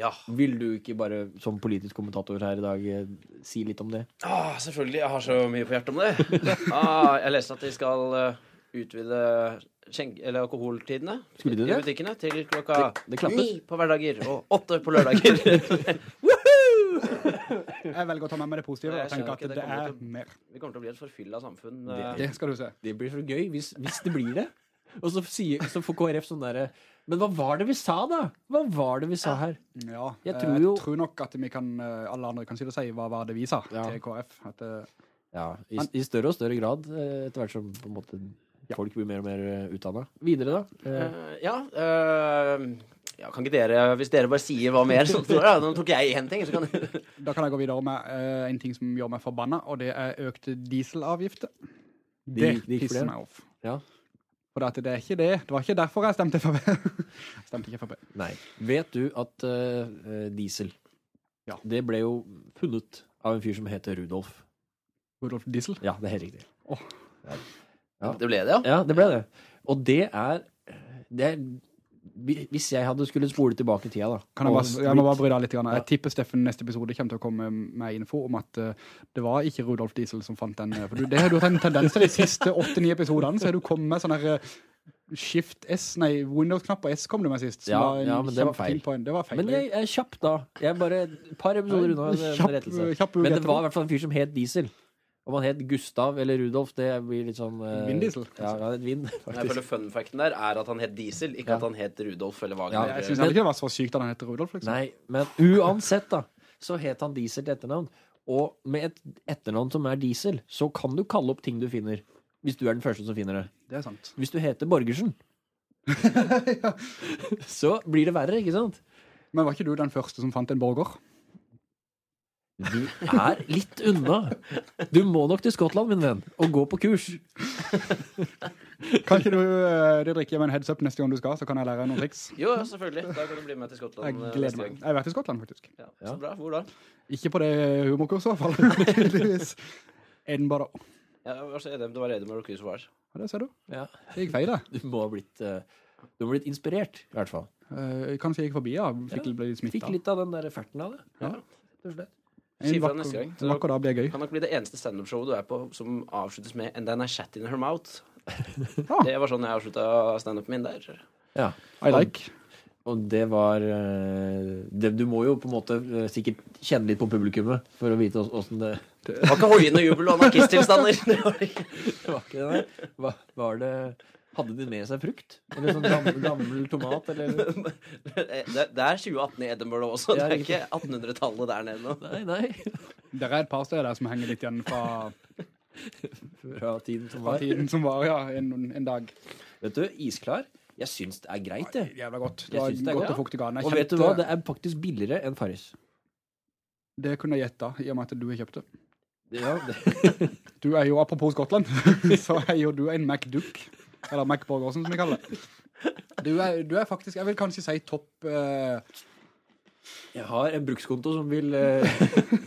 Ja. Vil du ikke bare, som politisk kommentator her i dag, eh, si litt om det? Ah, selvfølgelig. Jeg har så mye på hjertet om det. [laughs] Ah, jeg leste at de skal eh, utvide eller alkoholtidene i butikkene til klokka Det, det ni på hverdager og åtte på lørdager. [laughs] Jeg velger å ta med meg det positive og tenke at det det er til mer. Vi kommer til å bli et forfylla samfunn. Det- eh, Det skal du se. Det blir så gøy hvis, hvis det blir det. Og så, sier, så får KrF sånn derre Men hva var det vi sa, da? Hva var det vi sa her? Ja, Jeg jeg tror tror, nok at vi kan, eh, alle andre kan si det og si hva var det vi sa Ja. til KrF. At, eh, Ja, i, I større og større grad, eh, etter hvert som på en måte folk blir mer og mer utdanna. Videre, da? Uh, eh, ja, Uh, ja, kan ikke dere Hvis dere bare sier hva mer, så [laughs] tror jeg, Nå tok jeg én ting, så kan [laughs] da kan jeg gå videre med uh, en ting som gjør meg forbanna, og det er økte dieselavgifter. De- Det de pisser meg off. Ja. For at det er ikke det. Det var ikke derfor jeg stemte Frp. [laughs] Jeg stemte ikke Frp. Nei. Vet du at eh, diesel Ja. Det ble jo funnet av en fyr som heter Rudolf. Rudolf Diesel. Ja, det er helt riktig. Ja. Det ble det, ja. Ja, det ble det. Og det er det er, Hvis jeg hadde skulle spole tilbake i tida, da Kan jeg, bare, jeg må bare bry av litt. Jeg tipper Steffen neste episode kommer til å komme med info om at eh, det var ikke Rudolf Diesel som fant den. eh, For du, det har du hatt en tendens til de siste 8-9 episoderne, så har du kommet med sånn her eh, Shift S, nei, Windows-knapp og S kom du med sist. Ja, ja, men det var feil. Det var feil. Men jeg er kjapp, da. Jeg er bare et par episoder unna en rettelse. kjapp Men det var i hvert fall en fyr som het Diesel. Om han het Gustav eller Rudolf, det blir litt sånn eh, Vin Diesel, Ja, ja, vind, [laughs] vin, Jeg faktisk. føler fun facten der er at han het Diesel, ikke Ja. at han het Rudolf eller Ja, Jeg synes heller ikke det var så sykt at han heter Rudolf, liksom. Nei, men uansett, da, så het han Diesel til etternavn. Og med et etternavn som er Diesel, så kan du kalle opp ting du finner. Hvis du er den første som finner det. Det er sant. Hvis du heter Borgersen, [laughs] så blir det verre, ikke sant? Men var ikke du den første som fant en borger? Du er litt unna. Du må nok til Skottland, min venn, og gå på kurs. Kan ikke du Didrik, drikke meg en heads up neste gang du skal, så kan jeg lære deg noen triks? Jo, selvfølgelig. Da kan du bli med til Skottland. jeg gleder neste meg. Jeg har vært i Skottland, faktisk. Ja, Ja. Så bra. Hvor da? Ikke på det humorkurset, i hvert fall. [laughs] Tydeligvis. Edinburgh. Ja, det var så Edem- det var Edinburgh Cruise var. Ja, det ser du. Ja. Det gikk feil, det. Du må ha blitt, eh, du må ha blitt inspirert, i hvert fall. Kanskje jeg gikk forbi, ja. Fikk Ja. Fikk litt av den der ferten av det. Ja. rett og slett. En Si fra neste gang. Så vakker dag blir gøy. Kan nok bli det eneste standup-showet du er på som avsluttes med And then I shat in her mouth. Ja. [laughs] Det var sånn jeg avslutta standupen min der. Ja. I like. Og det var eh, det, Du må jo på en måte eh, sikkert kjenne litt på publikummet for å vite ås- åssen det Det var ikke hoiende jubel og anarkisttilstander. [laughs] Det var ikke. Det var var det Hadde de med seg frukt? Eller sånn gammel, gammel tomat, eller [laughs] Det, det er 2018 i Edinburgh også. Det er ikke 1800-tallet der nede nå. Nei, nei. Det er et par steder der som henger litt igjen fra, Fra tiden som fra var. tiden som var, ja, en, en dag. Vet du, isklar. Jeg syns det er greit, det. Jævla godt. Det Jeg var synes det er godt godt. og fuktig garn. Og vet du hva, det er faktisk billigere enn Farris. Det kunne jeg gjette, i og med at du har kjøpt det. Ja, det. [laughs] Du er jo, apropos Skottland, [laughs] så er jo du en MacDuck, eller MacBorgersen som vi kaller det. Du er, du er faktisk, jeg vil kanskje si topp eh, Jeg har en brukskonto som vil eh,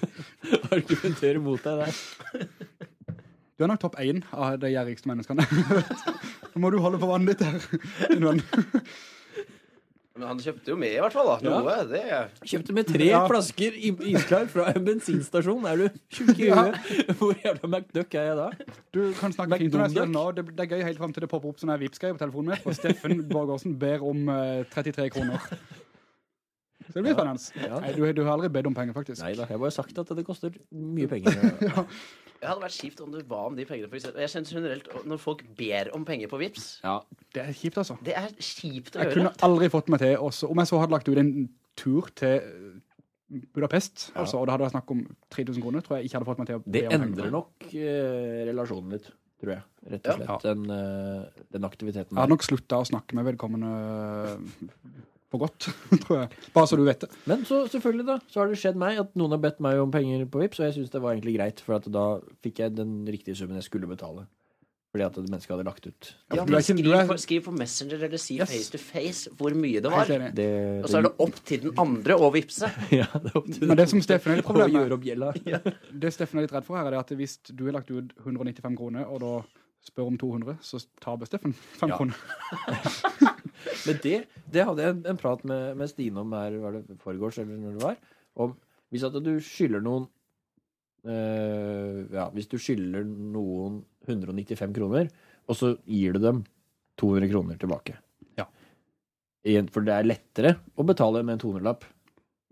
[laughs] argumentere mot deg der. Du er nok topp 1 av de gjerrigste menneskene. [laughs] Nå må du holde på vannet ditt her. Men han kjøpte jo med, i hvert fall. da Ja. Noe. Det Kjøpte med tre Ja. flasker i- isklar fra en bensinstasjon. Er du tjukk i huet? [laughs] Hvor jævla McDuck er jeg da? Du kan snakke fint om det. McDonald's. nå. Det, det er gøy helt frem til det popper opp sånn her Vipps-greie på telefonen min, og Steffen [laughs] Borgersen ber om eh, 33 kroner. Så det blir spennende. Ja. Nei, du, du har aldri bedt om penger, faktisk. Nei da, jeg har bare sagt at det koster mye [laughs] penger. Det hadde vært kjipt om du ba om de pengene. For eksempel. jeg synes generelt Når folk ber om penger på Vips Ja, Det er kjipt, altså. Det er kjipt å Jeg gjøre. kunne aldri fått meg til, også, om jeg så hadde lagt ut en tur til Budapest, Ja. altså, og da hadde jeg snakk om 3000 kroner, tror jeg ikke hadde fått meg til å be Det om penger. Det endrer nok eh, relasjonen litt, tror jeg. Rett og Ja. slett. Den, eh, den aktiviteten. Jeg hadde nok sluttet å snakke med vedkommende for godt, [laughs] tror jeg. Bare så du vet det. Men så selvfølgelig da, så har det skjedd meg at noen har bedt meg om penger på Vipps, og jeg synes det var egentlig greit, for at da fikk jeg den riktige summen jeg skulle betale. Fordi at mennesket hadde lagt ut. Ja, men skriv, på, skriv på Messenger eller si Yes. face to face hvor mye det var. Det, Det, Og så er det opp til den andre å vippse. [laughs] ja, det er opp til Men det som Steffen er litt problemet opp. [laughs] Det Steffen er litt redd for her, er at hvis du har lagt ut 195 kroner, og da spør om 200, så taper Steffen 5 Ja. kroner. Men det, det hadde jeg en, en prat med, med Stine om her, var det foregårs eller når det var, om hvis at du skylder noen øh, ja, hvis du skylder noen 195 kroner, og så gir du dem 200 kroner tilbake. Ja. For det er lettere å betale med en 200-lapp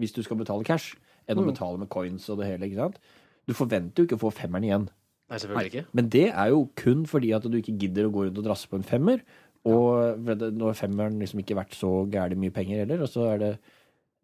hvis du skal betale cash, enn å betale med coins og det hele, ikke sant? Du forventer jo ikke å få femmeren igjen. Nei, selvfølgelig ikke. Men det er jo kun fordi at du ikke gidder å gå rundt og drasse på en femmer. Og nå har femmeren liksom ikke vært så gærlig mye penger heller, og så er det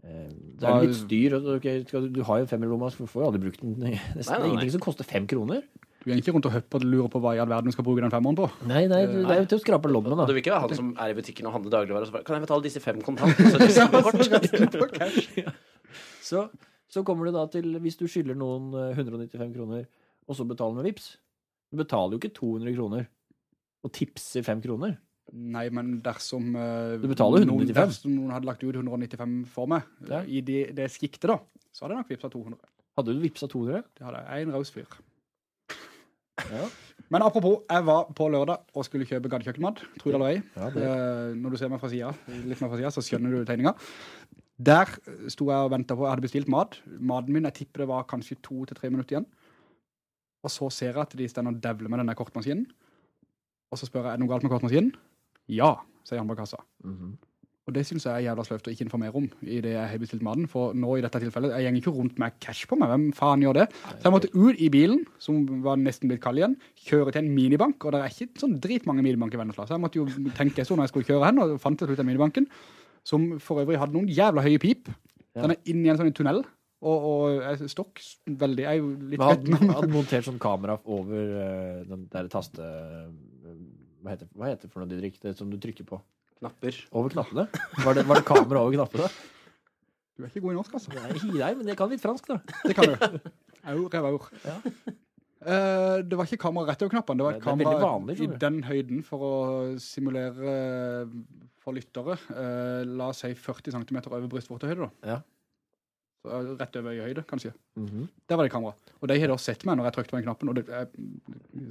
eh, det er litt styr. du, du har jo en femmer i lomma, så du får jo aldri brukt den. [laughs] Nesten Nei, nei, det er nei. ingenting som koster fem kroner. Du er ikke rundt og høpper og lurer på hva i all verden du skal bruke den femmeren på. Nei, nei, det er jo til å skrape lommene, da. du vil ikke være han som er i butikken og handler dagligvarer og så bare, Kan jeg betale disse fem kontantene? Så? [laughs] [laughs] Så, så kommer du da til, hvis du skylder noen eh, 195 kroner, og så betaler med vips. Du betaler jo ikke 200 kroner, og tipser fem kroner. Nei, men dersom, eh, Du noen, 195. dersom noen hadde lagt ut 195 for meg, Ja. i det, det skiktet da, så hadde jeg nok vipsa 200. Hadde du vipsa 200? Det hadde jeg. En raus fyr. Ja. [laughs] Men apropos, jeg var på lørdag og skulle kjøpe gaddekjøkkenmad, tror det eller ei. Ja, Eh, når du ser meg fra siden, litt mer fra siden, så skjønner du tegninga. Der sto jeg og ventet på, jeg hadde bestilt mat. Maden min, jeg tipper det var kanskje to til tre minutter igjen. Og så ser jeg at de stender og devler med denne kortmaskinen. Og så spør jeg, er det noe galt med kortmaskinen? Ja, sier han på kassa. Mhm. Og det synes jeg er jævla sløft å ikke informere om i det jeg har bestilt maten. For nå i dette tilfellet, jeg gjenger ikke rundt med cash på meg. Hvem faen gjør det? Så jeg måtte ut i bilen, som var nesten blitt kald igjen, kjøre til en minibank, og det er ikke sånn dritmange minibanker i Vennesla. Så jeg måtte jo tenke så når jeg skulle kjøre hen, og fant til slutt den minibanken, som for øvrig hadde noen jævla høye pip. Den er inne i en sånn tunnel, og, og stokk veldig, jeg er jo litt Men redd nå. hadde montert sånn kamera over eh, den der taste... hva heter, hva heter det for noe, Didrik? Det som du trykker på? Knapper. Over knappene? Var det, var det kamera over knappene? Du er ikke god i norsk, altså. Nei, nei, men jeg kan litt fransk, da. Det kan du. Aur, revaur. Ja. Uh, det var ikke kamera rett over knappen, det var Det er kamera vanlig, i den høyden for å simulere eh, for lyttere. Uh, la oss si 40 cm over brystvortehøyde da. Ja. Eh, rett over i høyde, kanskje. Mhm. Der var det kamera. Og de har da sett meg når jeg trykte på den knappen, og det er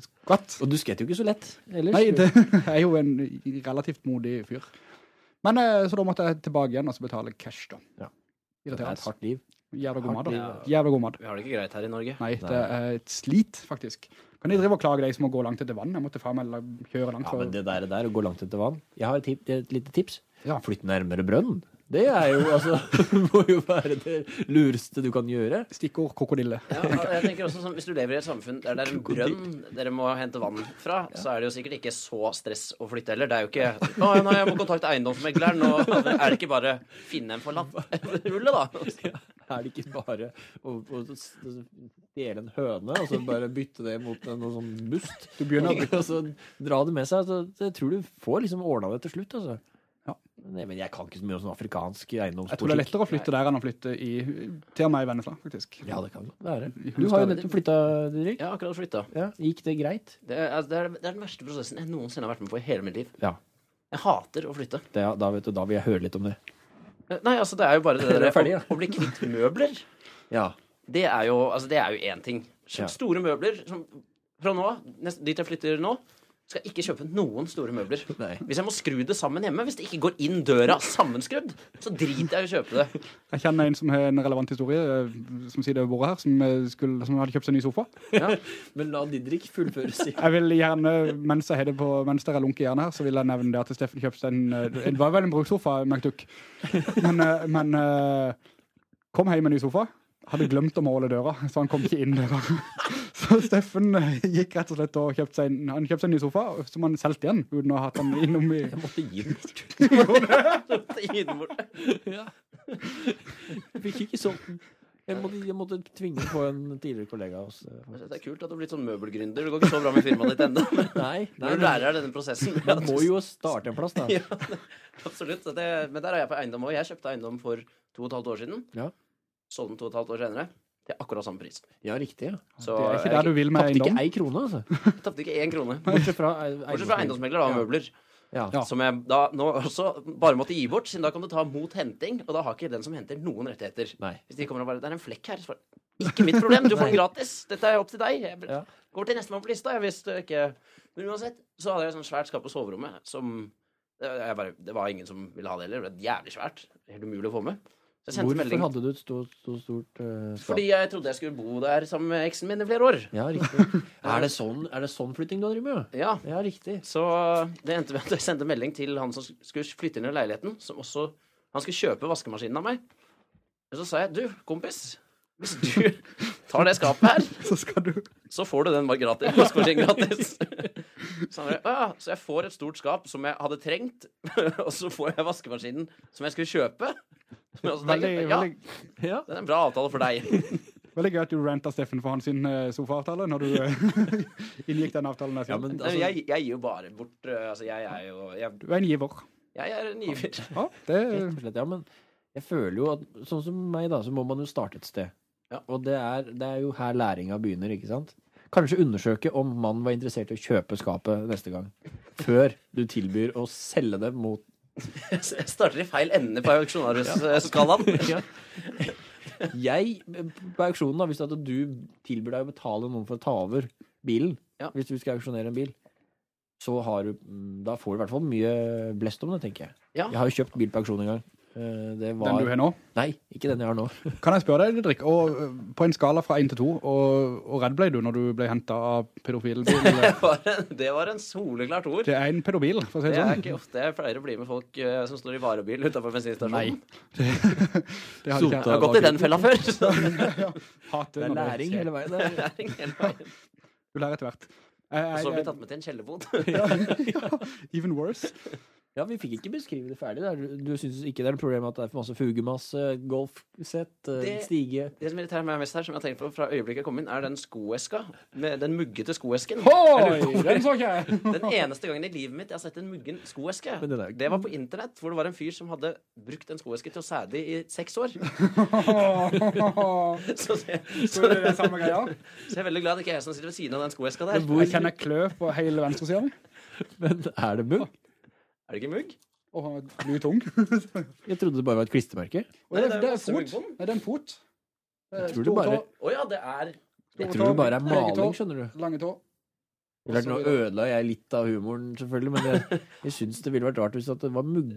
skvatt. Og du skvetter jo ikke så lett ellers. Nei, det [laughs] er jo en relativt modig fyr. Men eh, så da måtte jeg tilbake igjen og så betale cash da. Ja. det er et hardt liv. Jævla god mat da. Jævla god mat. Vi har det ikke greit her i Norge. Nei, Nei. det er et slit, faktisk. Kan de drive og klage deg som må gå langt etter vann? Jeg måtte faen meg kjøre langt Ja, men det der, der å gå langt etter vann Jeg har et, et lite tips. Ja. Flytt nærmere brønnen. Det er jo, altså [laughs] Må jo være det lureste du kan gjøre. Stikkord krokodille. Ja, jeg tenker også sånn, Hvis du lever i et samfunn der det er en brønn dere må hente vann fra, så er det jo sikkert ikke så stress å flytte heller. Det er jo ikke Å, ja, nei, jeg må kontakte eiendomsmegleren. Nå er det ikke bare finne en forlatt-rulle, da. [laughs] Er det ikke bare å, å dele en høne, og så bare bytte det mot en- noe sånn must? Du begynner [laughs] så dra det med seg. Så jeg tror du får liksom ordna det til slutt, altså. Ja. Nei, men jeg kan ikke så mye om sånn afrikansk Jeg tror det er lettere å flytte der enn å flytte i, til og med i Vennesla, faktisk. Ja, det kan godt være. Du har jo nettopp flytta, Didrik. Ja, akkurat flytta. Ja, gikk det greit? Det, er- altså, det, er, det er den verste prosessen jeg noensinne har vært med på i hele mitt liv. Ja. Jeg hater å flytte. Det, da, vet du, da vil jeg høre litt om det. Nei, altså, det er jo bare det [laughs] der ferdig, ja. å, å bli kvitt møbler. Ja. Det er jo altså, det er jo én ting. Ja. Store møbler som fra nå av, nest- dit jeg flytter nå, skal ikke kjøpe noen store møbler. [laughs] Nei. Hvis jeg må skru det sammen hjemme, hvis det ikke går inn døra sammenskrudd, så driter jeg i å kjøpe det. Jeg kjenner en som har en relevant historie, eh, som sier det er vært her, som, eh, skulle, som hadde kjøpt seg en ny sofa. [laughs] Men la Didrik fullføre si. Jeg vil gjerne, mens jeg har det på, mens dere lunker gjerne her, så vil jeg nevne det at Steffen kjøpte en, eh, det var vel en bruksofa, McDuck. Men, men kom hjem med en ny sofa, hadde glemt å måle døra, så han kom ikke inn døra. [laughs] Så Steffen eh, gikk rett og slett og kjøpte seg en, han kjøpte seg en ny sofa, som han solgte igjen, uten å ha hatt den innom i... Jeg måtte gi den bort. [laughs] Gi den bort. Ja. Jeg fikk ikke solgt den. Jeg måtte, jeg måtte tvinge på en tidligere kollega av oss. eh, Det er kult at du har blitt sånn møbelgründer. Det går ikke så bra med firmaet ditt ennå. Men Nei, nei du lærer deg denne prosessen [laughs] man må jo starte en plass, da. Ja, absolutt. Det, men der er jeg på eiendom òg. Jeg kjøpte eiendom for to og et halvt år siden. Ja. Solgte den to og et halvt år senere. Til akkurat samme pris. Ja, riktig. ja. Så Det er ikke jeg der du vil med eiendom. Tapte ikke ei krone, altså. [laughs] tapte ikke én krone. Bortsett fra, [laughs] Bortsett fra eiendomsmegler og møbler. Ja. Ja. Som jeg da nå også bare måtte gi bort, siden da kan du ta mot henting, og da har ikke den som henter, noen rettigheter. Nei. Hvis de kommer og bare 'Det er en flekk her', så Ikke mitt problem, du får den gratis. Dette er opp til deg. Jeg Ja. går til nestemann på lista. Jeg visste ikke Men uansett, så hadde jeg et sånt svært skap på soverommet som det, jeg bare, det var ingen som ville ha det heller. Det ble jævlig svært. Helt umulig å få med. Hvorfor melding hadde du et stort, stort, stort uh, fordi jeg trodde jeg skulle bo der sammen med eksen min i flere år. Ja, riktig. [laughs] Er det sånn, er det sånn flytting du har drevet med? Ja, Ja, riktig. Så det endte med at jeg sendte melding til han som skulle flytte inn i leiligheten, som også Han skulle kjøpe vaskemaskinen av meg. Og så sa jeg, du, kompis, hvis du [laughs] tar det skapet her, Så så får du den bare gratis. Vaskemaskinen gratis. [laughs] Så, han bare, «Å ja, så jeg får et stort skap som jeg hadde trengt, [laughs] og så får jeg vaskemaskinen som jeg skulle kjøpe. Som jeg også Veldig, tenker, ja, Ja. det er en bra avtale for deg. [laughs] veldig gøy at du ranta Steffen for hans eh, sofaavtale når du eh, [laughs] inngikk den avtalen Ja, men altså, jeg, jeg gir jo bare bort øh, Altså, jeg er jo Jeg, Du er en giver. jeg er en giver. Ja, det slett, ja, men jeg føler jo at sånn som meg, da, så må man jo starte et sted. Ja. Og det er, det er jo her læringa begynner, ikke sant? Kanskje undersøke om man var interessert i å kjøpe skapet neste gang. Før du tilbyr å selge det mot Jeg starter i feil ende på auksjonærskalaen. [laughs] ja. Jeg, på auksjonen, da, hvis at du tilbyr deg å betale noen for å ta over bilen, Ja. hvis du skal auksjonere en bil, så har du, da får du i hvert fall mye blest om det, tenker jeg. Ja. Jeg har jo kjøpt bil på auksjon en gang. Eh, Det var, Den du har nå. Nei, ikke den jeg har nå. [laughs] Kan jeg spørre deg, Didrik, og, eh, på en skala fra 1 til 2, og, og redd ble du når du ble hentet av pedofilbil? [laughs] Det var en, det var en soleklart ord. Det er en pedobil, for å si Det det er sånn. ikke ofte jeg pleier å bli med folk uh, som står i varebil utenfor bensinstasjonen. [laughs] Det hadde ikke Jeg har gått i den fella før. Så jeg Det er læring hele veien. Det er- læring hele veien. Du lærer etter hvert. Jeg- Og så blir bli tatt med til en kjellebod. ja, even worse. Ja, vi fikk ikke beskrive det ferdig. Der. Du syns ikke det er noe problem at det er for masse fugemasse, golfsett, eh, Det- stige Det som irriterer meg mest her, som jeg har tenkt på fra øyeblikket jeg kom inn, er den skoeska. Med den muggete skoesken. Hoi, den så ikke jeg! [laughs] Den eneste gangen i livet mitt jeg har sett en muggen skoeske. Er- Det var på internett, hvor det var en fyr som hadde brukt en skoeske til å sæde i seks år. [laughs] Så, det, Så det [laughs] så jeg er veldig glad det ikke er jeg som sitter ved siden av den skoeska der. Jeg kjenner klø på hele venstre siden. Men er det mugg? Er det ikke mugg? Og blir tung. [laughs] Jeg trodde det bare var et klistremerke. Det, Nei, det er det er fot. Nei, det er en fot. Eh, tror du bare- Å ja, det er Jeg tror det bare er maling, skjønner du. Lange tå. Nå ødela jeg litt av humoren, selvfølgelig, men jeg, jeg syns det ville vært rart hvis det var mugg...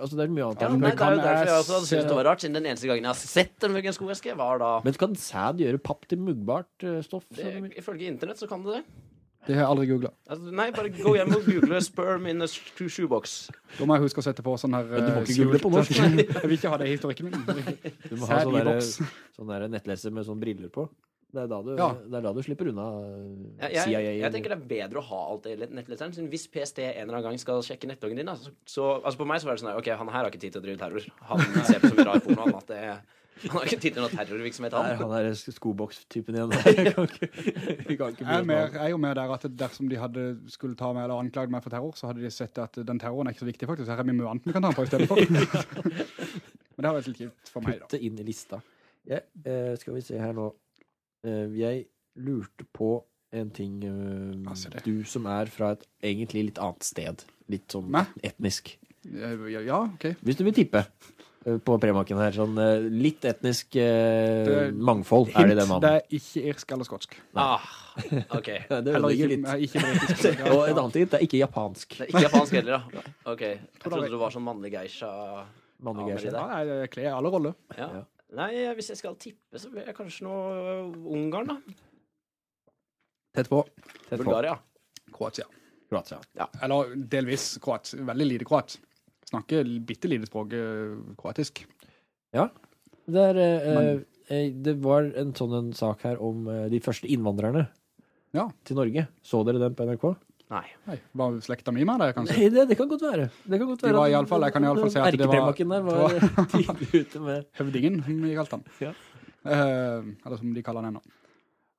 Altså, det er mye annet. ja, nei, Det er jo derfor jeg jeg også syns det var rart, siden den eneste gangen jeg har sett en muggen skoeske, var da Men kan sæd gjøre papp til muggbart eh, stoff? det, Ifølge internett så kan det det. Det har jeg aldri googlet. Altså, nei, bare gå hjem og google 'sperm in a shoebox'. Da må jeg huske å sette på sånn her Men du må eh, ikke google på norsk, [laughs] Jeg vil ikke ha det i historikken min. Du må ha sånn der, sånn der nettleser med sånn briller på. Det er du, Ja. det er da du slipper unna CIA. Jeg, jeg, CIA. jeg tenker det er bedre å ha alt det i nettleseren. Siden hvis PST en eller annen gang skal sjekke nettloggen din, så, så altså på meg så var det sånn at OK, han her har ikke tid til å drive terror. Han ser på så mye rar porno han at det Han har ikke tid til noe terrorvirksomhet, han. Nei, han. der skoboks-typen igjen. [laughs] Jeg kan ikke, jeg, kan ikke Jeg er, mer, med. jeg er jo mer der at dersom de hadde skulle ta meg eller anklagd meg for terror, så hadde de sett at den terroren er ikke så viktig, faktisk. Her er mye annet vi kan ta den på i stedet for. [laughs] Men det har vært litt kjipt for meg, da. Putte inn i lista. Jeg, eh, skal vi se her nå. Eh, jeg lurte på en ting eh, Ja. Du som er fra et egentlig litt annet sted. Litt sånn etnisk. Ja, ja, OK. Hvis du vil tippe på premaken her, sånn eh, litt etnisk eh, mangfold er det i den Hint, det er ikke irsk eller skotsk. Ah, OK. [laughs] Det Eller ødelegger ikke, litt. eh, ikke britisk. [laughs] Og et annet hint, det er ikke japansk. Det er ikke japansk heller, da. [laughs] OK. Jeg Tror trodde du var sånn mannlig geisha. Mannlig Ja, geisha. Ja, jeg kler alle roller. Ja. Ja. Nei, hvis jeg skal tippe, så blir jeg kanskje noe Ungarn, da. Tett på. Tett på. Bulgaria. Kroatia. Kroatia. Eller delvis kroat. Veldig lite kroat. Snakker bitte lite språk kroatisk. Ja, Det, er, eh, Men- eh, det var en sånn en sak her om eh, de første innvandrerne Ja. til Norge. Så dere den på NRK? Nei. Nei, var slekta mi med det, kanskje? Nei, det, det kan godt være. Det kan godt De være var at- i alle fall- jeg kan i alle fall si at [laughs] det var- der [laughs] var tidlig ute med Høvdingen, som vi kalte han. Ja. Eh, eller som de kaller han ennå.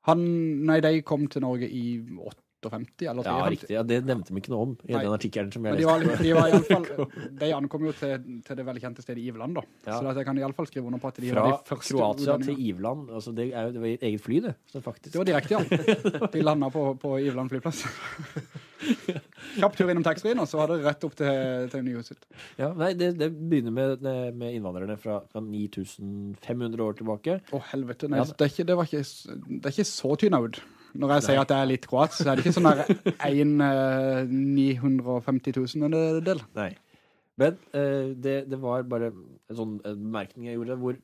Han, nei, de kom til Norge i 58, eller Ja, riktig. Ja, det nevnte vi ikke noe om i Nei. den artikkelen som jeg Men de, var, leste. de, var i alle fall, [laughs] de ankom jo til, til det velkjente stedet Iveland da. Ja. Så jeg kan i alle fall skrive under på at de Fra var de første Fra Kroatia til Iveland. Altså, det er det var et eget fly, det. Så faktisk. Det var direkte, ja. De landet på, på Iveland flyplass. [laughs] Kjapp tur innom taxfree og så var det rett opp til, til Nyhuset. Ja, nei, det, det begynner med, med innvandrerne fra, fra 9500 år tilbake. Å helvete, nei, Ja, det, er ikke, det, var ikke, det er ikke så tynn ut. Når jeg sier at jeg er litt kroat, så er det ikke sånn der en eh, 950 000 del. Nei. Men eh, det, det var bare en sånn eh, bemerkning jeg gjorde, hvor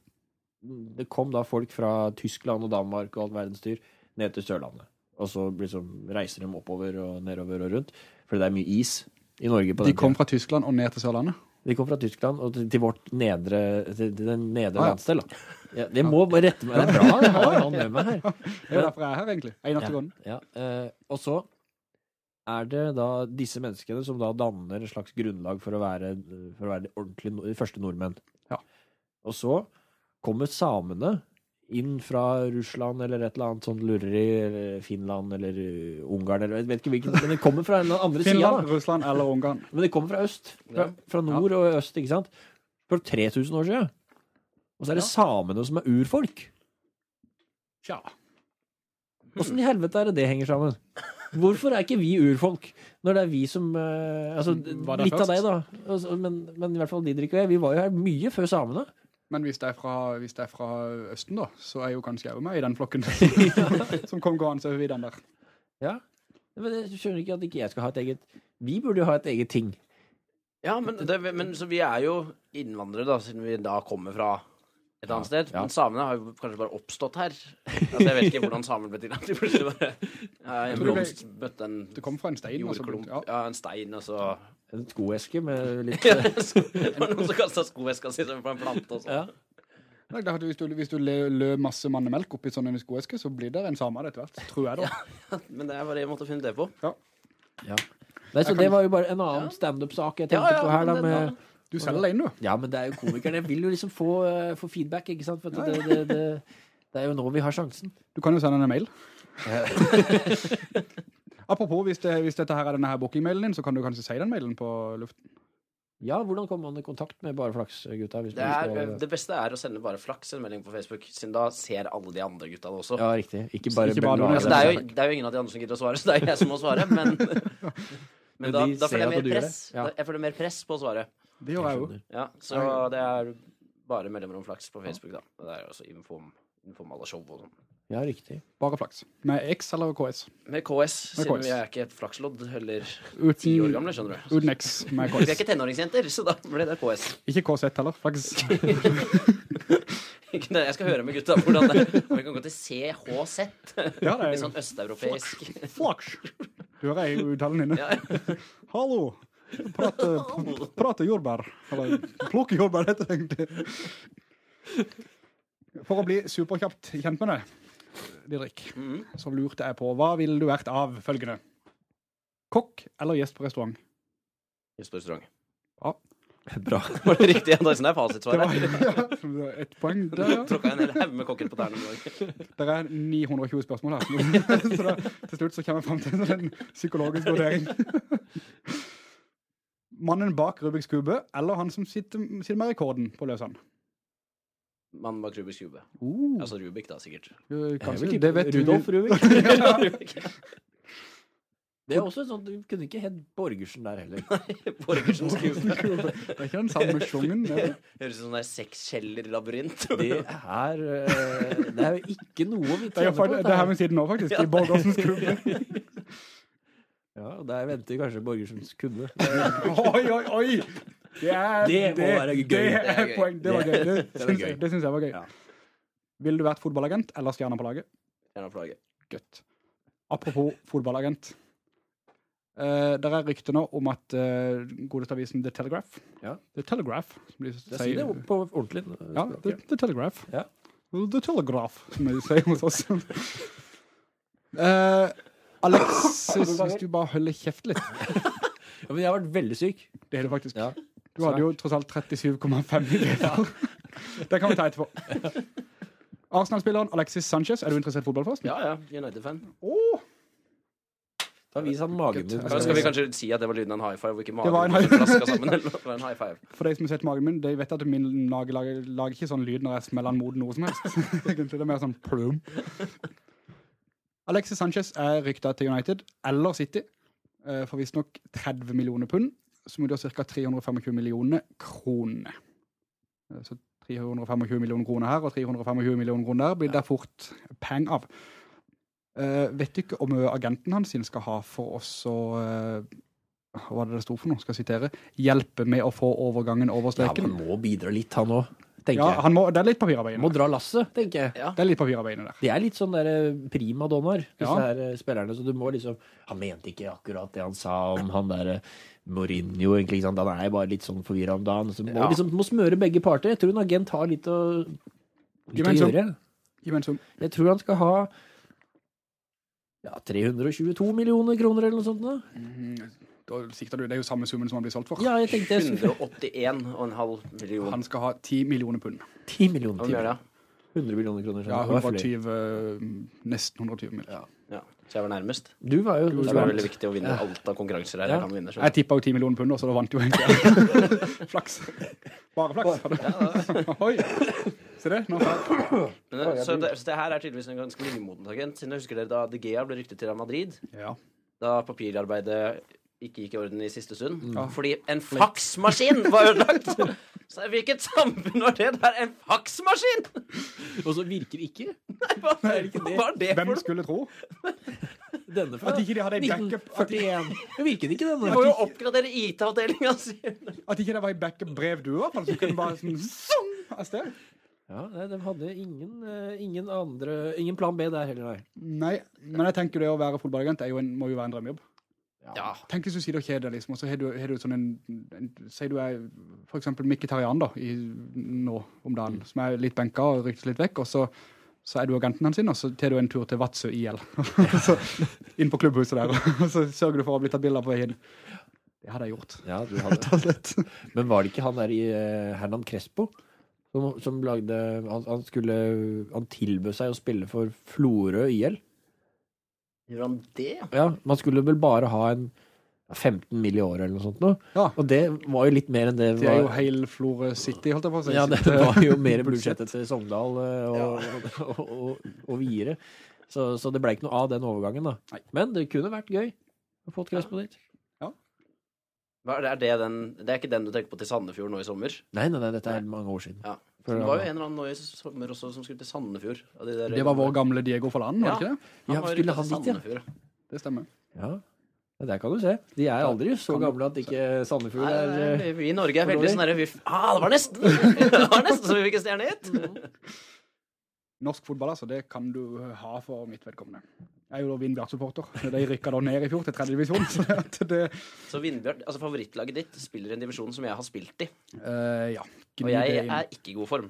det kom da folk fra Tyskland og Danmark og alt verdens styr ned til Sørlandet. Og så liksom reiser de oppover og nedover og rundt, for det er mye is i Norge på De den kom tiden. fra Tyskland og ned til Sørlandet. De kom fra Tyskland og til, til vårt nedre, til, til den nedre Ah, ja. landsdel. Da. Ja, det må bare rette meg. Det er bra jeg har han med meg her. [laughs] Det er jo derfor jeg er her egentlig. En natt i gården. Ja, eh, og så er det da disse menneskene som da danner et slags grunnlag for å være, for å være de ordentlige de første nordmenn. Ja. Og så kommer samene inn fra Russland eller et eller annet sånt lureri, eller Finland eller uh, Ungarn, eller jeg vet ikke hvilken, men det kommer fra den andre sida. Finland, Russland eller Ungarn. Men det kommer fra øst. Fra, fra nord og øst, ikke sant? For 3000 år siden. Og så er det samene som er urfolk. Tja. Åssen i helvete er det det henger sammen? Hvorfor er ikke vi urfolk, når det er vi som eh, Altså, litt først? av deg, da. Altså, men, men i hvert fall Didrik og jeg, vi var jo her mye før samene. Men hvis det, er fra, hvis det er fra Østen da, så er jo kanskje jeg jo med i den flokken [laughs] [laughs] som kom gående over i den der. Ja. Men jeg skjønner ikke at ikke jeg skal ha et eget Vi burde jo ha et eget ting. Ja, men, det, men så vi er jo innvandrere, da, siden vi da kommer fra et annet sted. ja. Men samene har jo kanskje bare oppstått her. Altså, jeg vet ikke hvordan samer ble til. De plutselig bare ja, En det blomst møtte en Det kom fra en stein. jordklump. begynte- Ja, en stein, og så En skoeske med litt [laughs] ja, sko, Det var noen som kasta skoeska si som på en plante. Og sånn. ja. Det hvis du, hvis du lø, lø masse mannemelk oppi sånn en skoeske, så blir det en same etter hvert. Tror jeg da. [laughs] Men det er bare jeg måtte finne det på. Ja. Nei, så det var jo bare en annen standup-sak jeg tenkte Ja, ja, på her, da. Med, Du selger deg inn, du. ja, men det er jo komikeren. Jeg vil jo liksom få, eh, få feedback, ikke sant? Det, det, det, det er jo nå vi har sjansen. Du kan jo sende en mail. [laughs] Apropos, hvis, det, hvis dette her er denne her booking-mailen din, så kan du kanskje si den mailen på luften. Ja, hvordan kommer man i kontakt med Bare Flaks, gutta? Det, skal... det beste er å sende bare flaks en melding på Facebook, siden da ser alle de andre gutta det også. Ja, riktig. Ikke bare, Ikke bare Altså, det, er jo, det er jo ingen av de andre som gidder å svare, så det er jeg som må svare. Men, men [laughs] [laughs] Men da, da føler jeg mer du press. Ja. Da- Jeg føler mer press på å svare. Det gjør jeg jo. Ja, så det er bare mellomromflaks på Facebook, da. Det er også info om, info om alle show og sånn. Ja, riktig. Bare flaks. Med X eller KS? Med KS, Med siden KS. vi er ikke et flakslodd, eller ti år gamle, skjønner du. uten X med Vi er ikke tenåringsjenter, så da ble det KS. Ikke KZ heller, flaks. [laughs] Jeg skal høre med gutta hvordan det er. Om vi kan gå til CHZ. Ja, det Litt er sånn østeuropeisk. flaks. Du hører jeg uttalen dine. Ja. Hallo. Prate, prate jordbær. Eller plukke jordbær, heter det egentlig. For å bli superkjapt kjent med deg, Didrik, Mhm. så lurte jeg på, hva ville du vært av følgende? Kokk eller gjest på restaurant? Gjest på restaurant. Ja, Bra. [laughs] Var det riktig? Det er det var fasitsvaret. ja, et poeng der, ja. Tråkka en hel haug med kokker på tærne. Det er 920 spørsmål her. [laughs] Så da, til slutt så kommer jeg frem til en psykologisk vurdering. [laughs] Mannen bak Rubiks kube, eller han som sitter, sitter med rekorden på løsene? Mannen bak Rubiks kube. Uh, Altså Rubik, da, sikkert. kanskje det vet. Rudolf Rubik. [laughs] [laughs] Rubik. Det er også sånn, Du kunne ikke hett Borgersen der heller. [laughs] Borgersens kube. Det er ikke den samme sjungen. Høres ut som det er sekskjeller-labyrint. Det er, eh, det er jo ikke noe vi er, tjener på. det er her vi sitter nå, faktisk. I Borgersens kube. Ja, og Der venter kanskje Borgersens kunde. [laughs] Oi, oi, oi! Det, er, Det må være gøy. Det er gøy. poeng. Det var gøy. Det, Det var syns gøy. jeg, det syns jeg var gøy. Ja. Ville du vært fotballagent eller stjerne på laget? Stjerna på laget. Gøtt. Apropos fotballagent. Uh, der er rykter nå om at uh, godeste The Telegraph Ja. The Telegraph, som de Jeg sier det på ordentlig. Ja, The, the Telegraph. Ja. The Telegraph, som de sier hos oss. Uh, [laughs] Alexis, hvis du bare holder kjeft litt. [laughs] Ja, men jeg har vært veldig syk. Det er det faktisk. Ja. Du hadde jo tross alt 37,5 i feber. Det kan vi ta etterpå. Arsenal-spilleren Alexis Sanchez, er du interessert i fotball forresten? Ja, ja. United-fan. Oh. Da vis han magen din. Skal vi kanskje si at det var lyden av en high five, og ikke Det var en magen high- sammen. Det var en high five. for de som har sett magen min, de vet at min nage lager, lager ikke sånn lyd når jeg smeller den mot noe som helst. Egentlig, [laughs] det er mer sånn plum. Alexis Sanchez er rykta til United, eller City, eh, for visstnok 30 millioner pund, som utgjør ca. 325 millioner kroner. Eh, Så 325 millioner kroner her og 325 millioner kroner der blir det fort peng av. Eh, vet du ikke om agenten hans skal ha for oss å Hva var det det sto for noe? Skal jeg sitere? Hjelpe med å få overgangen over Ja, streken. han må bidra litt, han òg, tenker Ja, jeg. han må, det er litt papirarbeid Må dra lasset, tenker jeg. Ja. Det er litt papirarbeid der. Det er litt sånn der prima donnaer, disse Ja. her eh, spillerne. Så du må liksom Han mente ikke akkurat det han sa om han derre Mourinho, egentlig. Ikke sant? Han er bare litt sånn forvirra om dagen. Så må Ja. liksom må smøre begge parter. Jeg tror en agent har litt å, litt å gjøre. Jeg tror han skal ha ja, 322 millioner kroner eller noe sånt. Da. Da sikter du, det er jo samme summen som han blir solgt for. Ja, jeg tenkte 181,5 millioner. Han skal ha 10 millioner pund. 10 millioner. 10 millioner. 100 millioner kroner. Ja, skjønner du. Det var flere. 120, nesten 120 mill. Ja. Ja, så jeg var nærmest. Du var jo Du Det var veldig viktig å vinne Ja. alt av konkurranser her. Ja. Jeg kan vinne. Jeg tippa jo 10 millioner pund, så da vant jo egentlig. [laughs] flaks. Bare flaks. Oi. Se det, nå. Men, så, det, så det her er tydeligvis en ganske nymodent agent. Siden jeg husker dere da De Gea ble ryktet til Real Madrid, Ja. da papirarbeidet ikke gikk i orden i siste stund. Ja. Fordi en faksmaskin var ødelagt! [laughs] Så hvilket samfunn var det? Det er en faksmaskin! Og så virker ikke Hva, Nei, det ikke det? hva er det Hvem for noe? skulle tro? [laughs] denne fra At ikke de hadde en backup at, 1941. Virket ikke, denne? De må jo oppgradere IT-avdelinga si. at ikke det var en backup brev du, i hvert fall, som kunne bare sånn sånn, av sted. Ja, nei, De hadde ingen, eh, ingen andre Ingen plan B der heller, nei. Nei, men jeg tenker det å være fotballagent er jo en, må jo være en drømmejobb. Ja. Tenk hvis du sitter og kjeder deg, liksom, og så har du, har du sånn en, en Sier du er for eksempel Mkhitaryan da, i, nå om dagen, som er litt benka og ryktes litt vekk, og så, så er du agenten hans og så tar du en tur til Vadsø IL. [laughs] [laughs] så, inn på klubbhuset der, og så sørger du for å bli tatt bilder på veien. Det hadde jeg gjort. Ja, du hadde. [laughs] Men var det ikke han der i eh, Hernan Crespo som, som lagde han, han skulle Han tilbød seg å spille for Florø IL? Gjør han det? Ja, man skulle vel bare ha en 15 mill. i året eller noe sånt noe. Ja. Og det var jo litt mer enn det Det er jo hele Florø City, holdt jeg på å si. Ja, det var jo mer [laughs] budsjettet til Sogndal eh, og, [laughs] og, og, og Viere. Så, så det ble ikke noe av den overgangen, da. Nei. Men det kunne vært gøy å få et Crespo dit. Ja. er det, den, det er ikke den du tenker på til Sandefjord nå i sommer? Nei, nei, nei, dette er mange år siden. Ja. For det var jo en eller annen nå i sommer også som skulle til Sandefjord. de der- Det var vår gamle Diego Forlan, var det ikke det? Han Ja, var skulle han dit, ja? Det stemmer. Ja, Ja, der kan du se. De er aldri så gamle at ikke Sandefjord er nei, eh, vi- vi i Norge er veldig sånn herre Ah, det var nesten! [laughs] det var nesten så vi fikk en stjerne hit! Norsk fotball, altså, det kan du ha for mitt vedkommende. Jeg er jo da Vindbjart-supporter. De rykka da ned i fjor til tredje divisjon, så det, det Så Vindbjart, altså favorittlaget ditt spiller i en divisjon som jeg har spilt i. Uh, Ja. Og jeg er ikke i god form.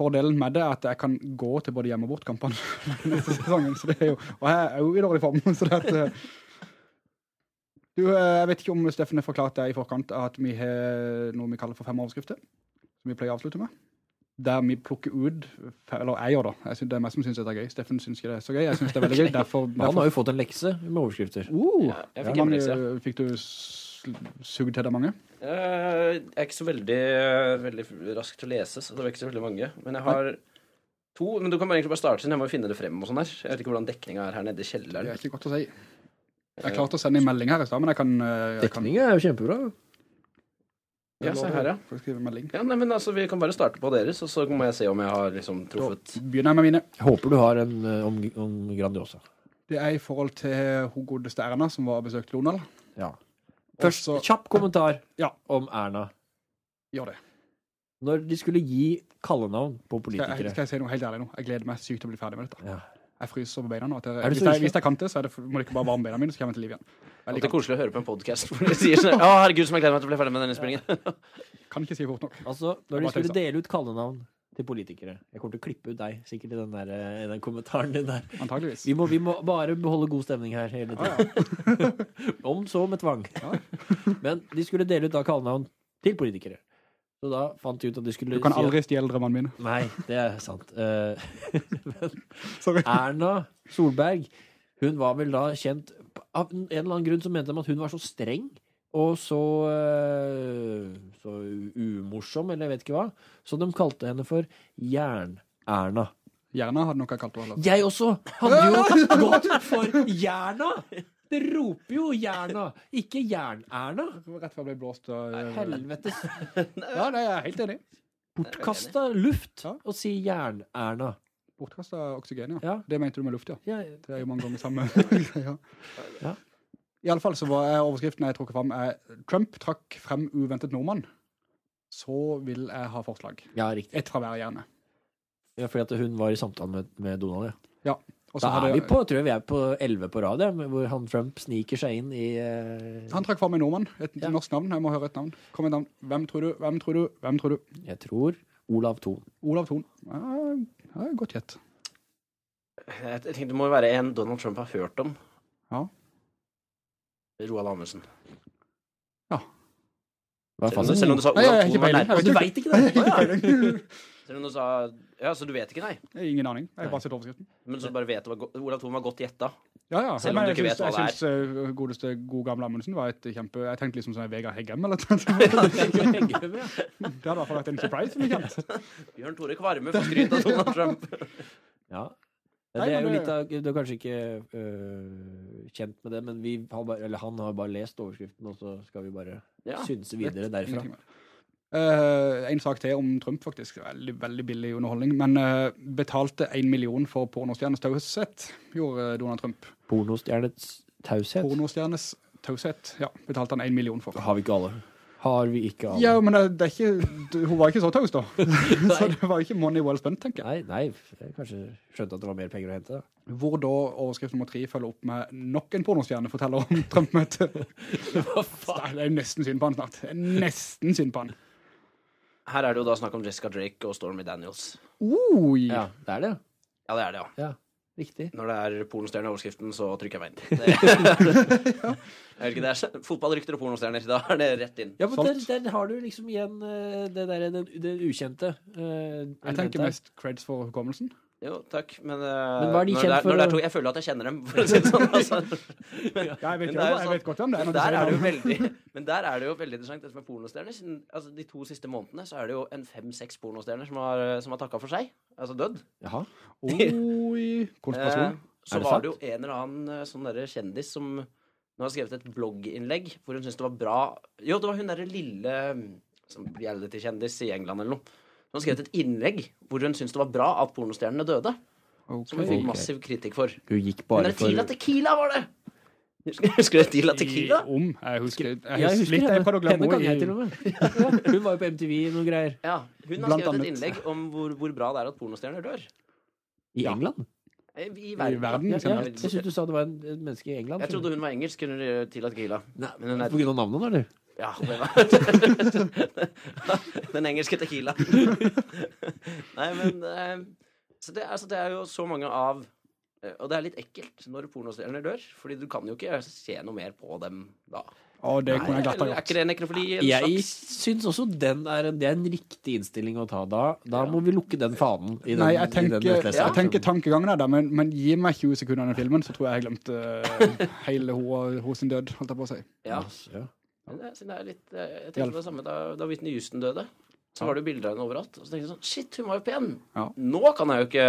Fordelen med det er at jeg kan gå til både hjemme- og bortkampene [laughs] neste sesongen, så det er jo, og jeg er jo i dårlig form, [laughs] så det at, eh, du, eh, jeg vet ikke om Steffen har forklart det i forkant, at vi har noe vi kaller for fem overskrifter, som vi pleier å avslutte med. Der vi plukker ut, eller jeg gjør da, jeg synes, det er meg som synes det er gøy, Steffen synes ikke det er så gøy, jeg synes det er veldig gøy, [laughs] derfor, derfor... Han har jo fått en lekse med overskrifter. uh, Ja, jeg fikk ja, en lekse. Fikk du sugd til deg mange? Eh, Jeg er ikke så veldig, veldig rask til å lese, så det var ikke så veldig mange. Men jeg har to Men du kan bare egentlig bare starte, siden jeg må finne det frem og sånn her. Jeg vet ikke hvordan dekninga er her nede i kjelleren. Det er ikke godt å si. Jeg klarte å sende en melding her i sted, men jeg kan... eh, Jeg kan er jo kjempebra. Ja, se her, ja. Får jeg skrive melding. Ja, nei, men altså, Vi kan bare starte på deres, og så må jeg se om jeg har liksom Da truffet begynner jeg med mine. Jeg håper du har en eh, om, om Grandiosa. Det er i forhold til hun godeste Erna som var og besøkte Lonal. Ja. Først, så kjapp kommentar Ja. om Erna. gjør det. Når de skulle gi kallenavn på Skal jeg, politikere skal jeg si noe helt ærlig nå? Jeg gleder meg sykt til å bli ferdig med dette. ja. Jeg fryser på beina nå. At jeg, Er du hvis, jeg, hvis jeg kan det, så er det, må det ikke bare varme beina mine, så kommer jeg til liv igjen. Alltid koselig å høre på en podkast hvor de sier sånn [laughs] Å, herregud, som jeg gleder meg til å bli ferdig med denne innspillingen. kan ikke si fort nok. Altså, når de skulle dele ut kallenavn til politikere Jeg kommer til å klippe ut deg sikkert i den, der, eh, i den kommentaren din der. Antageligvis. Vi må, vi må bare beholde god stemning her hele tiden. [laughs] Om så med tvang. Men de skulle dele ut da kallenavn til politikere. Så da fant de ut at de skulle Du kan aldri stjele drømmene mine. Nei, det er sant. Eh, [laughs] men Erna Solberg, hun var vel da kjent Av en eller annen grunn så mente de at hun var så streng og så eh, Så umorsom, eller jeg vet ikke hva. Så de kalte henne for Jern-Erna. Jerna hadde noe kalt henne. Jeg også hadde jo [laughs] gått for Jerna! Det roper jo Jerna, ikke Jern-Erna. Rett før jeg ble blåst av eh, Helvetes Ja, det er jeg helt enig i. bortkasta luft å si Jern-Erna. Bortkasta oksygen, ja. Ja. Det mente du med luft, ja. Ja, Det er jo mange ganger samme [laughs] greia. Ja. I alle fall så var overskriften jeg trukket fram er Trump trakk frem uventet nordmann. Så vil jeg ha forslag. ja riktig. Ett fra hver gjerne. Ja, fordi at hun var i samtale med, med Donald, ja. Ja. så Da hadde- er vi på, tror jeg vi er på 11 på rad, hvor han Trump sniker seg inn i Uh... Han trakk fram en nordmann. Et Ja. norsk navn. Jeg må høre et navn. Kom med et navn. Hvem tror du? Hvem tror du? Hvem tror du? Jeg tror Olav Thon. Olav Thon. Ja, ja, godt gjett. Jeg jeg tenkte det må jo være en Donald Trump har hørt om. Ja. Roald Amundsen. Hva Selv om, faen? selv om du sa Nei, Olav Thon var nær. Du veit ikke det? Ikke Å, ja. peiling. [laughs] Om du sa Ja, så du vet ikke, nei? Ingen aning. Jeg har bare sett overskriften. Men så bare vet du Olav Thon var godt gjetta. Ja, ja. Selv om du ikke vet hva det det Jeg syns uh, godeste god gamle Amundsen var et kjempe Jeg tenkte liksom sånn Vegard Heggem eller noe. [laughs] Det hadde i hvert fall vært en surprise, for meg. Bjørn Tore Kvarme får skryt av Donald Trump. [laughs] Ja. Det er jo litt av, du er kanskje ikke øh, kjent med det, men vi har bare, eller han har bare lest overskriften, og så skal vi bare Ja. synse videre derfra. Eh, en sak til om Trump, faktisk. Veldig, veldig billig underholdning. Men uh, betalte en million for pornostjernes taushet, gjorde Donald Trump. Pornostjernes taushet Pornostjernes taushet, ja. Betalte han en million for. har vi ikke alle. Har vi ikke alle. Ja, men det, det er ikke, hun var ikke så taus, da. [laughs] så det var ikke money well spent, tenker jeg. Nei, nei, jeg kanskje skjønte at det var mer penger å hente. da. Hvor da overskrift nummer tre følger opp med nok en pornostjerne forteller om Trump-møtet. [laughs] Hva faen? Det er nesten synd på han snart. Nesten synd på han. Her er det jo da snakk om Jessica Drake og Stormy Daniels. Oi! Ja, det er det. Ja, det er det, ja. Ja, riktig. Når det er pornostjerne i overskriften, så trykker jeg meg inn. [laughs] Det, jeg vet ikke, det er fotballrykter og pornostjerner. Da er det rett inn. Ja, men der, der har du liksom igjen øh, det der, det, det ukjente. Uh, Jeg tenker mest creds for hukommelsen. Jo, takk, men, eh, Men hva er de kjent det er, for når det er to, Jeg føler at jeg kjenner dem, for å si det sånn. [laughs] Altså. Men, Ja, jeg vet, jo, det er jeg sånn- vet godt om det. er men der er det jo veldig Men der er det jo veldig interessant dette med pornostjerner. Altså, de to siste månedene så er det jo en fem-seks pornostjerner som har, som har takka for seg. Altså dødd. Jaha. [laughs] Oi, konspirasjon. Eh, så Er det var sant? det jo en eller annen eh, sånn derre kjendis som nå har skrevet et blogginnlegg hvor hun syntes det var bra Jo, det var hun derre lille mm, som reality-kjendis i England eller noe. Hun har skrevet et innlegg hvor hun syntes det var bra at pornostjernene døde. Som hun fikk massiv kritikk for. Hun gikk Men bare det er Tila for Tequila var det! Husker du Tila Tequila? I- Om. Jeg husker, jeg husker, jeg husker litt jeg prøvde glemme Henne kan med. Ja, [laughs] hun var jo på MTV i noen greier. Ja, hun har Blant skrevet annet. et innlegg om hvor, hvor bra det er at pornostjerner dør. I Ja. England? I i verden. verden. Ja, jeg jeg syns du sa det var en, en, menneske i England. Jeg trodde hun var engelsk under Tila Tequila. Nei, Men hun er- På grunn av navnet, eller? Ja, det var [laughs] Den engelske tequila. [laughs] Nei, men eh, så det, altså, det er jo så mange av eh, Og det er litt ekkelt når pornostjerner dør, Fordi du kan jo ikke se noe mer på dem da. Å, det kunne jeg glatt ha gjort. er ikke det nekrofili? en Jeg slags? syns også den er en, det er en riktig innstilling å ta. Da, da må vi lukke den fanen. I den, Nei, jeg i den tenker, nettleseren. jeg tenker tankegangen er der, men, men gi meg 20 sekunder av den filmen, så tror jeg jeg glemte eh, [laughs] hele hun, hos sin død, holdt jeg på å si. Ja. Men det, er litt, eh, jeg tenkte det samme da, da Whitney Houston døde. Så var det jo bilder av henne overalt. Og så tenkte jeg sånn Shit, hun var jo pen! Ja. Nå kan jeg jo ikke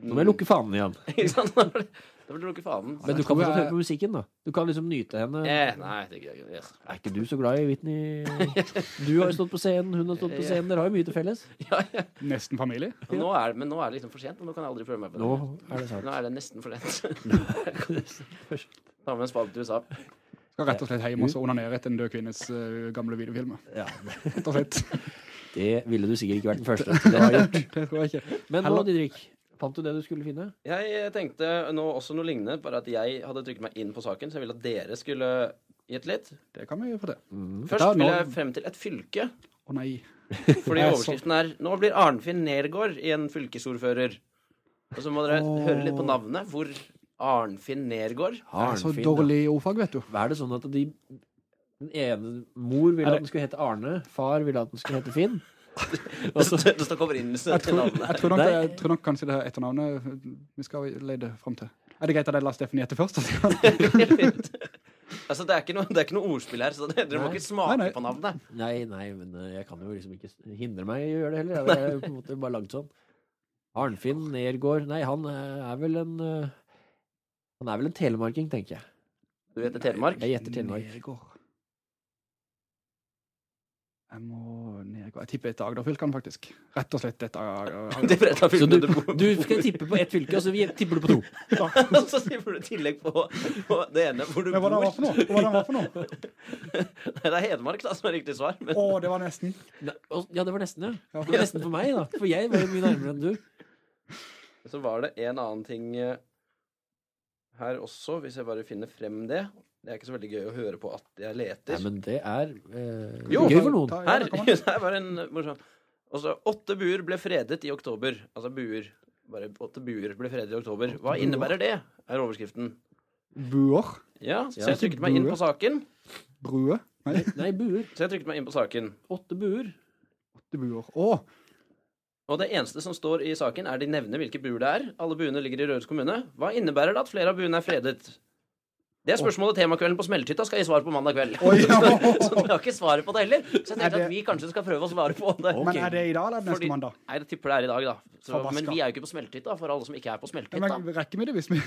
Nå må jeg lukke fanen igjen. [laughs] Ikke sant? Da blir det- lukke fanen. Men du kan jo jeg- høre på musikken, da. Du kan liksom nyte henne. Eh, nei, det gidder jeg ikke. Yes. Er ikke du så glad i Whitney? [laughs] Du har jo stått på scenen, hun har stått på scenen. Dere har jo mye til felles. [laughs] Ja, ja. Nesten familie. Men nå er, men nå er det liksom for sent, og nå kan jeg aldri prøve meg på det. Nå er det sant. Nå er det nesten for sent. Ta med en spade til USA. Skal rett og slett hjem og så onanere etter en død kvinnes uh, gamle videofilmer. Ja, Rett og slett. [laughs] det ville du sikkert ikke vært den første til å ha [laughs] gjort. Det tror jeg ikke. Men nå, Didrik, fant du det du skulle finne? Jeg tenkte nå også noe lignende, bare at jeg hadde trykket meg inn på saken, så jeg ville at dere skulle gjette litt. Det kan vi gjøre for Først Mm. Først vil jeg frem til et fylke, Å nei. fordi [laughs] er overskriften er 'Nå blir Arnfinn Nergård igjen fylkesordfører'. Og så må dere oh. høre litt på navnet. Hvor Arnfinn Nergård Arnfinn, er så dårlig ordfag, vet du. Er det sånn at de Den ene Mor ville at den skulle hete Arne, far ville at den skulle hete Finn. [laughs] Det står det opprinnelse Jeg til tror, navnet. jeg, tror nok, jeg tror nok kanskje det er etternavnet vi skal lede frem til. Er det greit at jeg lar Steffen gjette først? [laughs] altså, det, er ikke noe, det er ikke noe ordspill her, så det, dere må ikke smake Nei, nei. på navnet. Nei, nei, men eh, jeg kan jo liksom ikke hindre meg i å gjøre det heller. Jeg er på en måte bare lagd sånn. Arnfinn Nergård Nei, han eh, er vel en eh, Han er vel en telemarking, tenker jeg. Du heter Telemark. Jeg gjetter Telemark. Nedgård. Jeg må nedgå Jeg tipper et av Agderfylkene, faktisk. Rett og slett et av [laughs] Det er Så du, du skal tippe på ett fylke, og så tipper du på to. [laughs] Og så tipper du i tillegg på, på det ene hvor du Men hva det var for noe? Var for noe? [laughs] Det er Hedmark da, som er riktig svar. Men Å, det var nesten. Ja, det var nesten, ja. Ja. Det var nesten for meg, da. For jeg var jo mye nærmere enn du. så var det en annen ting eh, her også, hvis jeg bare finner frem det. Det er ikke så veldig gøy å høre på at jeg leter. Nei, men det er eh, Jo, gøy for noen. Ta- ja, Her, var det var [laughs] en morsom Altså, åtte buer ble fredet i oktober. Altså buer. Bare åtte buer ble fredet i oktober. Hva innebærer det? Er overskriften. Buer. Ja, så jeg trykket meg inn på saken. Brue. Nei, [laughs] Nei, buer. Så jeg trykket meg inn på saken. Åtte buer. åtte buer. Å, Og det eneste som står i saken, er de nevner hvilke buer det er. Alle buene ligger i Røros kommune. Hva innebærer det at flere av buene er fredet? Det er spørsmålet temakvelden på Smeltehytta skal gi svar på mandag kveld. Oh, ja. [laughs] så vi har ikke svaret på det heller. Så jeg tenkte det- at vi kanskje skal prøve å svare på det. Men er det i dag eller neste Fordi- mandag? Nei, jeg tipper det er i dag, da. Så, men vi er jo ikke på Smeltehytta, for alle som ikke er på Ja, Smeltehytta. men rekker vi det hvis vi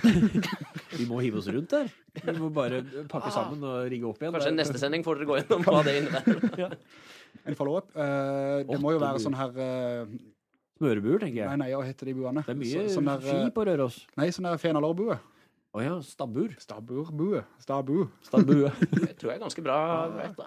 [laughs] Vi må hive oss rundt der. Vi må bare pakke Ah. sammen og rigge opp igjen. Kanskje Der- neste sending får dere gå gjennom hva det innebærer. [laughs] En follow-up. Uh, det må jo være sånn her eh, Smørebuer, tenker jeg. nei, nei, hva heter de buene? Det er mye Så- sånn der, ski på Røros. Nei, sånn der fenalårbue. Å ja, stabbur. Stabburbue. Stabbu. Stabbue. [laughs] Det tror jeg er ganske bra vet, da.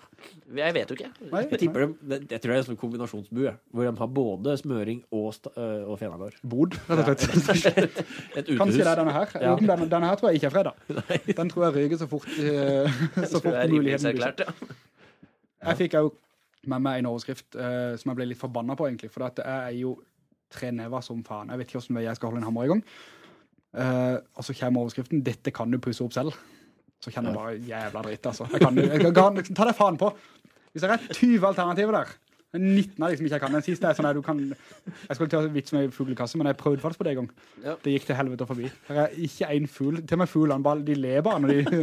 Jeg vet jo ikke. Nei, Jeg tipper nei. det, jeg tror det er en sånn kombinasjonsbue, hvor de har både smøring og, sta, øh, og fenalår. Bod, rett og slett. Et Kanskje det er denne her. Ja. Denne, denne her tror jeg ikke er fredag. [laughs] Den tror jeg ryker så fort, eh, [laughs] så fort er muligheten blir ja. Jeg fikk jo med meg en overskrift eh, som jeg ble litt forbanna på, egentlig. For at det er jo tre never som faen. Jeg vet ikke hvordan jeg skal holde en hammer i gang. Uh, og så kommer overskriften 'Dette kan du pusse opp selv'. Så kjenner jeg bare jævla dritt, altså. Jeg kan, jeg kan, ta deg faen på. Hvis det er 20 alternativer der, er 19 av de som ikke jeg kan. Den siste er sånn du kan Jeg skulle til å vitse med fuglekasse, men jeg prøvde faktisk på det en gang. Ja. Det gikk til helvete forbi. Her er ikke en fugl. Til og med fuglene bare de ler bare når de,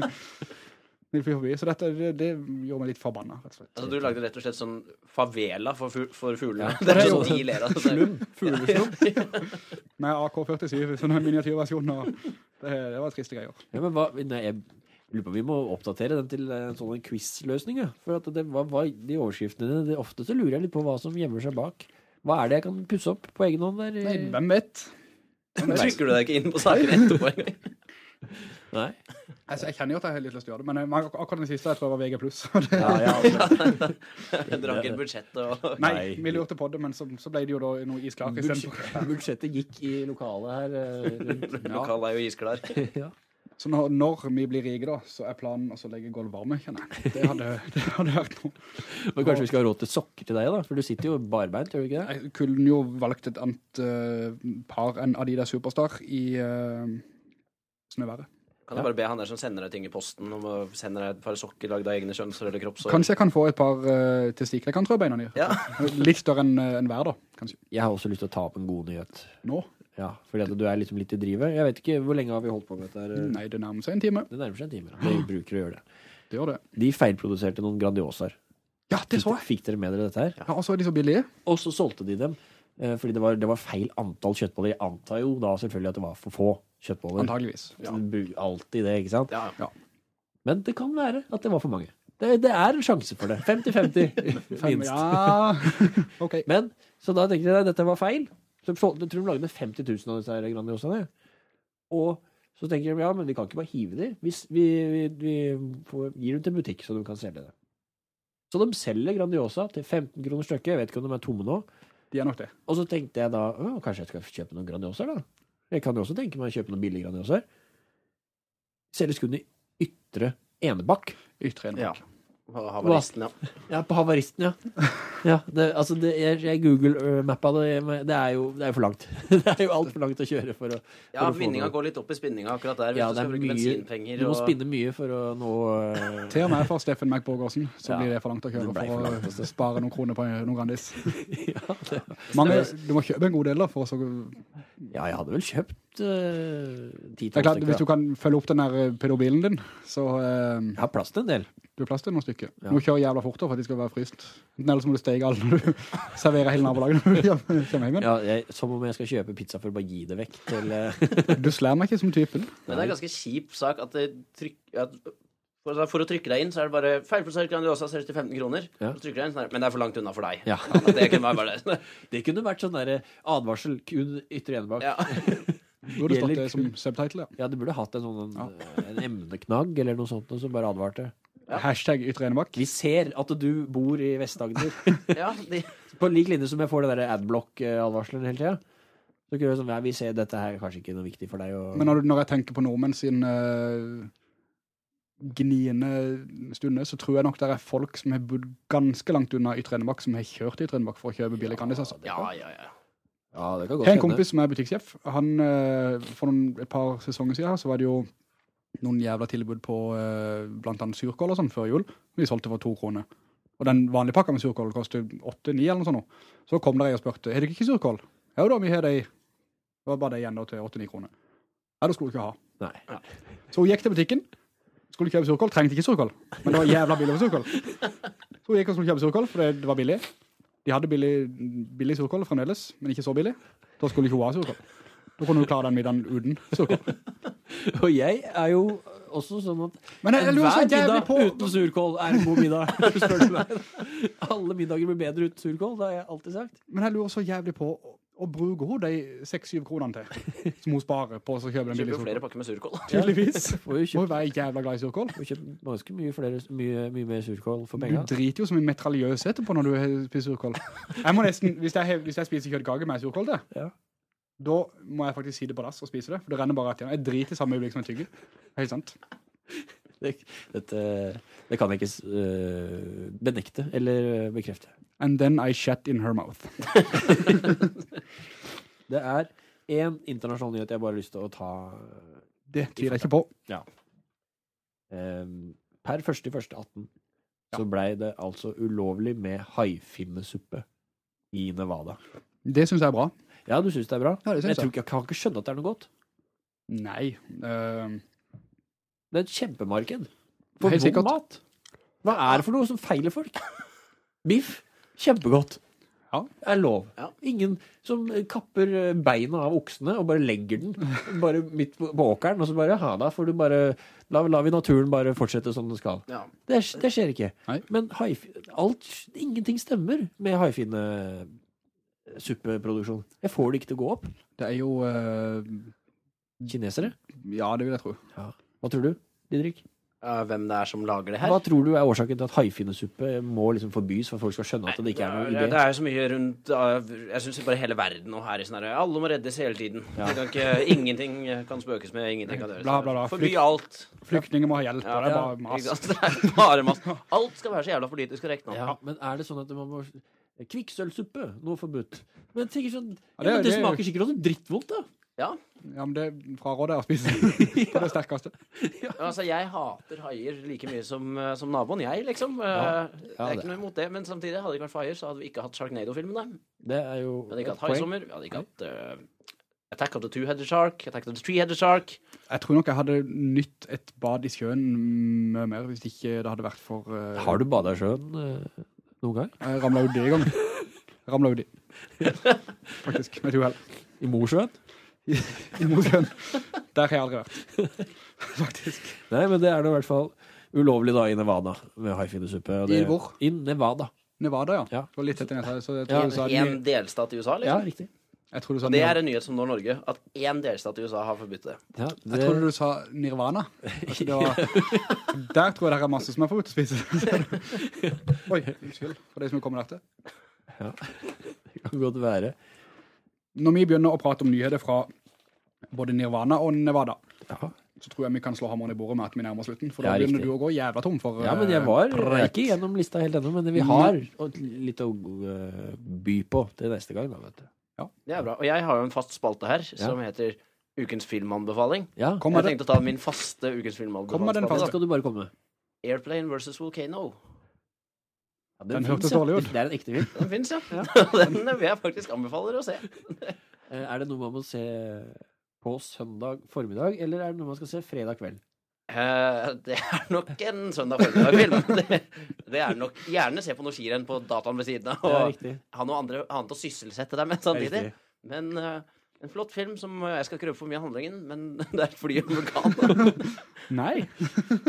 når Hobby. Så dette det, det gjorde meg litt forbanna, rett og slett. Altså, du lagde rett og slett sånn favela for, fu for fuglene. Ja. Det er sånn de ler av det. Slum. Fugleslum. [laughs] Med AK-47, sånn en miniatyrversjon. Og det, det var triste greier. Ja, men hva, nei, jeg lurer på om vi må oppdatere den til en sånn quiz-løsning. Ja. For at det, var, var de overskriftene det, Ofte så lurer jeg litt på hva som gjemmer seg bak. Hva er det jeg kan pusse opp på egen hånd der? Nei, hvem vet? Trykker du deg ikke inn på saken etterpå engang? [laughs] Nei. Altså, jeg kjenner jo at jeg har litt lyst til å gjøre det, men jeg- akkurat den siste jeg tror jeg var VG+. Det, Ja, ja, [laughs] altså. Drakk inn budsjettet og nei, Nei. vi lurte på det, men så, så ble det jo da noe isklart istedenfor. Budsjettet, [laughs] budsjettet gikk i lokalet her. eh, rundt. [laughs] Lokalet er jo isklar. Ja. Så når, når vi blir rike da, så er planen også å legge gulv varme, kjenner jeg. Det hadde, det hadde vært noe. Men kanskje vi skal ha råd til sokker til deg, da? For du sitter jo barbeint, gjør du ikke det? Jeg kunne jo valgt et annet eh, par enn Adidas Superstar i uh, verre. Kan jeg bare be han der som sender deg ting i posten, om å sende deg et par sokker lagd av egne kjønnser eller kroppsår? Kanskje jeg kan få et par uh, testikler jeg kan trø beina i. Ja. Litt større enn en hver da, kanskje. Jeg har også lyst til å ta opp en god nyhet. Nå? Ja, fordi at du er liksom litt i drivet. Jeg vet ikke, hvor lenge har vi holdt på med dette her? Nei, det nærmer seg en time. Det nærmer seg en time. da. Vi bruker å gjøre det. Det gjør det. De feilproduserte noen Grandiosaer. Ja, det så jeg. Fikk dere med dere dette her? Ja, og så er de så billige. Og så solgte de dem, eh, fordi det var, det var feil antall kjøttboller. Jeg antar jo da selvfølgelig at det var for få kjøttboller. Antageligvis. Ja. Alltid det, ikke sant? Ja. Men det kan være at det var for mange. Det, det er en sjanse for det. 50-50, [laughs] [laughs] minst. ja. [laughs] ok. Men, så da tenkte jeg at dette var feil. Så jeg tror de lagde 50 000 av disse her Grandiosaene. Og så tenker de, ja, men vi kan ikke bare hive dem. Vi, vi, vi, vi får, gir dem til butikk, så de kan selge det. Så de selger Grandiosa til 15 kroner stykket. Jeg vet ikke om de er tomme nå. De er nok det. Og så tenkte jeg da, «Å, kanskje jeg skal kjøpe noen Grandiosaer da. Jeg kan jo også tenke meg å kjøpe noen billige Grandiosaer. Selges kun i ytre enebakk. Ytre enebakk. Ja. Havaristen, ja. Ja, på havaristen, ja. ja det, altså, det, jeg, jeg Google-mappa det, det er jo det er for langt. [laughs] det er jo altfor langt å kjøre for å Ja, for Ja, vinninga går litt opp i spinninga akkurat der. Hvis Ja, du det skal bruke mye bensinpenger Du må og spinne mye for å nå uh... Til og med for Steffen Mac Borgersen, så Ja. blir det for langt å kjøre for for langt, å spare noen kroner på noen Grandis. [laughs] ja, det, Mange, du må kjøpe en god del da, for å så... ja, jeg hadde vel kjøpt uh, Det er klart, hvis du kan følge opp den der eh, pedobilen din, så Uh, Jeg har plass til en del. du har plass til noen stykker. Du Ja. må kjøre jævla fort da, for at de skal være fryst. Ellers må du stege alle når [laughs] du serverer hele nabolaget [laughs] når du kommer hjem igjen. Ja, jeg, som om jeg skal kjøpe pizza for å bare gi det vekk til Uh... [laughs] Du slær meg ikke som typen. Men det er en ganske kjip sak at det trykker... at for, for å trykke deg inn, så er det bare feilprosent Grandiosa selges til 15 kroner. Ja. Inn, men det er for langt unna for deg. Ja. Det kunne det. Det kunne vært sånn der advarsel kun ytre enebak. Ja. Burde stått det som subtitle, ja. Ja, du burde hatt en sånn Ja. en emneknagg eller noe sånt som bare advarte. Ja. Hashtag ytre enebakk. Vi ser at du bor i Vest-Agder. [laughs] ja, de, På lik linje som jeg får det der adblock-advarselen hele tiden. Så kunne jeg sånn, ja, vi ser dette her er kanskje ikke noe viktig for deg. Og... Men når, når jeg tenker på nordmenn sin uh, gniende stunde, så tror jeg nok det er folk som har bodd ganske langt unna ytre enebakk, som har kjørt ytre enebakk for å kjøpe billig Grandis. Altså. ja, ja, ja. Ja, det kan Jeg godt har en kompis som er butikksjef. Han, eh, for noen, et par sesonger siden så var det jo noen jævla tilbud på eh, blant annet surkål og sånn før jul. Vi solgte for to kroner. Og den vanlige pakka med surkål kostet 8-9 eller noe sånt. Så kom der jeg og spørte, har dere ikke surkål? Ja da, vi har det i. Det var bare det igjen da til 8-9 kroner. Ja, det skulle du ikke ha. Nei. Så hun gikk til butikken, skulle kjøpe surkål, trengte ikke surkål. Men det var jævla billig for surkål. Så hun gikk og skulle kjøpe surkål, for det, det var billig. De hadde billig, billig surkål fremdeles, men ikke så billig. Da skulle ikke hun ha surkål. Da kunne hun klare den middagen uten surkål. [laughs] Og jeg er jo også sånn at Men jeg, jeg lurer middag på... uten surkål er en god middag. [laughs] Alle middager blir bedre uten surkål, det har jeg alltid sagt. Men jeg lurer så jævlig på å, bruker hun de 6-7 kronene til, [laughs] som hun sparer på å så kjøpe den Kjøper surkål. Kjøper flere pakker med surkål. [laughs] Tydeligvis. Må hun være jævla glad i surkål. Hun kjøper ganske mye, flere, mye, mye mer surkål for Du driter jo som en metraljøs etterpå når du spiser surkål. Jeg må nesten, hvis jeg, hvis jeg spiser kjøttkake med surkål til, Ja. da må jeg faktisk si det på dass og spise det, for det renner bare rett igjen. Jeg driter samme øyeblikk som jeg tygger. Helt sant. Det, dette, det kan jeg ikke uh, benekte eller bekrefte. And then I shat in her mouth. [laughs] Det er én internasjonal nyhet jeg bare har lyst til å ta. Det tviler jeg ikke på. Um, per 1.1.18 så blei det altså ulovlig med haifinnesuppe i Nevada. Det synes jeg er bra. Ja, du syns det er bra? Ja, det Men jeg, synes tror jeg. ikke, jeg kan ikke skjønne at det er noe godt. Nei. eh, Det er et kjempemarked for Helt god sikkert. mat. Hva er det for noe som feiler folk? Biff, kjempegodt. Ja. Er lov. Ja. Ingen som kapper eh, beina av oksene og bare legger den bare midt på, på åkeren, og så bare, ha da får du bare, la, la vi naturen bare fortsette som den skal. Ja. Det, det skjer ikke. Nei. Men haif, alt, ingenting stemmer med haifine suppeproduksjon. Jeg får det ikke til å gå opp. det er jo... eh, Kinesere? ja, det vil jeg tro. Hva tror du, Didrik? Hvem det er som lager det her. Hva tror du er årsaken til at haifinnesuppe må liksom forbys for at folk skal skjønne at det ikke er noe idé? det er jo så mye rundt uh, Jeg syns bare hele verden nå her i sånn her Alle må reddes hele tiden. Ja. Kan ikke, ingenting kan spøkes med, ingenting kan gjøres. Bla, bla, bla. Forby Flykt- alt. Flyktninger må ha hjelp, Ja, og [laughs] det er bare mas. Det er bare mas. Alt skal være så jævla politisk korrekt nå. Ja, men er det sånn at man må Kvikksølvsuppe, noe forbudt. Men tenker sånn ja, det- men det, det- smaker sikkert også drittvondt, da. Ja. Ja, men det fraråder jeg å spise på [laughs] det sterkeste. Altså, jeg hater haier like mye som, uh, som naboen, jeg, liksom. Ja. det er det- ikke noe imot det, men samtidig, hadde det ikke vært for haier, så hadde vi ikke hatt Sharknado-filmene. Det er jo Vi hadde ikke hatt. Haisommer, vi hadde ikke hatt uh, Attack of the Two-Headed Shark, Attack of the Three-Headed Shark. Jeg tror nok jeg hadde nytt et bad i sjøen mye mer hvis ikke det hadde vært for... uh, Har du bada i sjøen uh, noen gang? Jeg ramlet uti en gang. Ramla [laughs] ramlet uti. [laughs] Faktisk, med et uhell. I Mosjøen? [laughs] I Mosjøen. Der har jeg aldri vært. [laughs] Faktisk. Nei, men det er det i hvert fall ulovlig da i Nevada med haifinnesuppe. I hvor? I Nevada. Nevada, ja. Ja. Det var litt etter så jeg Ja, du sa... En delstat i USA, Ja, liksom. riktig. Jeg tror du sa... Det er en nyhet som når Norge, at én delstat i USA har forbudt det. Ja, Jeg trodde du sa Nirvana. [laughs] Altså, det var... Der tror jeg det er masse som er forbudt å spise. Oi, unnskyld for de som kommer der til. det kan godt være. Når vi begynner å prate om nyheter fra både Nirvana og Nevada, Ja. så tror jeg vi kan slå hammeren i bordet med at vi nærmer slutten, for da Ja, begynner riktig. du å gå jævla tom for Ja, men jeg eh, var jeg er ikke gjennom lista helt ennå, men vi har litt å øh, by på til neste gang, da, vet du. Det er bra. Og jeg har jo en fast spalte her som heter Ukens filmanbefaling. Ja, Jeg tenkte å ta min faste Ukens filmanbefaling. Kom med den faste. da skal du bare komme. Airplane versus Volcano. Ja, Den den hørtes ja. dårlig ut. Det er en ekte film. Den fins, ja. [laughs] Den vil jeg faktisk anbefale å se. [laughs] Eh, Er det noe man må se på søndag formiddag, eller er det noe man skal se fredag kveld? Uh, det er nok en søndag formiddag-film. [laughs] Det, det er nok Gjerne se på noe skirenn på dataen ved siden av. Og ha noe andre, annet å sysselsette deg med samtidig. Men eh, en flott film som eh, Jeg skal ikke røpe for mye av handlingen, men [laughs] det er et fly om vulkan. [laughs] Nei.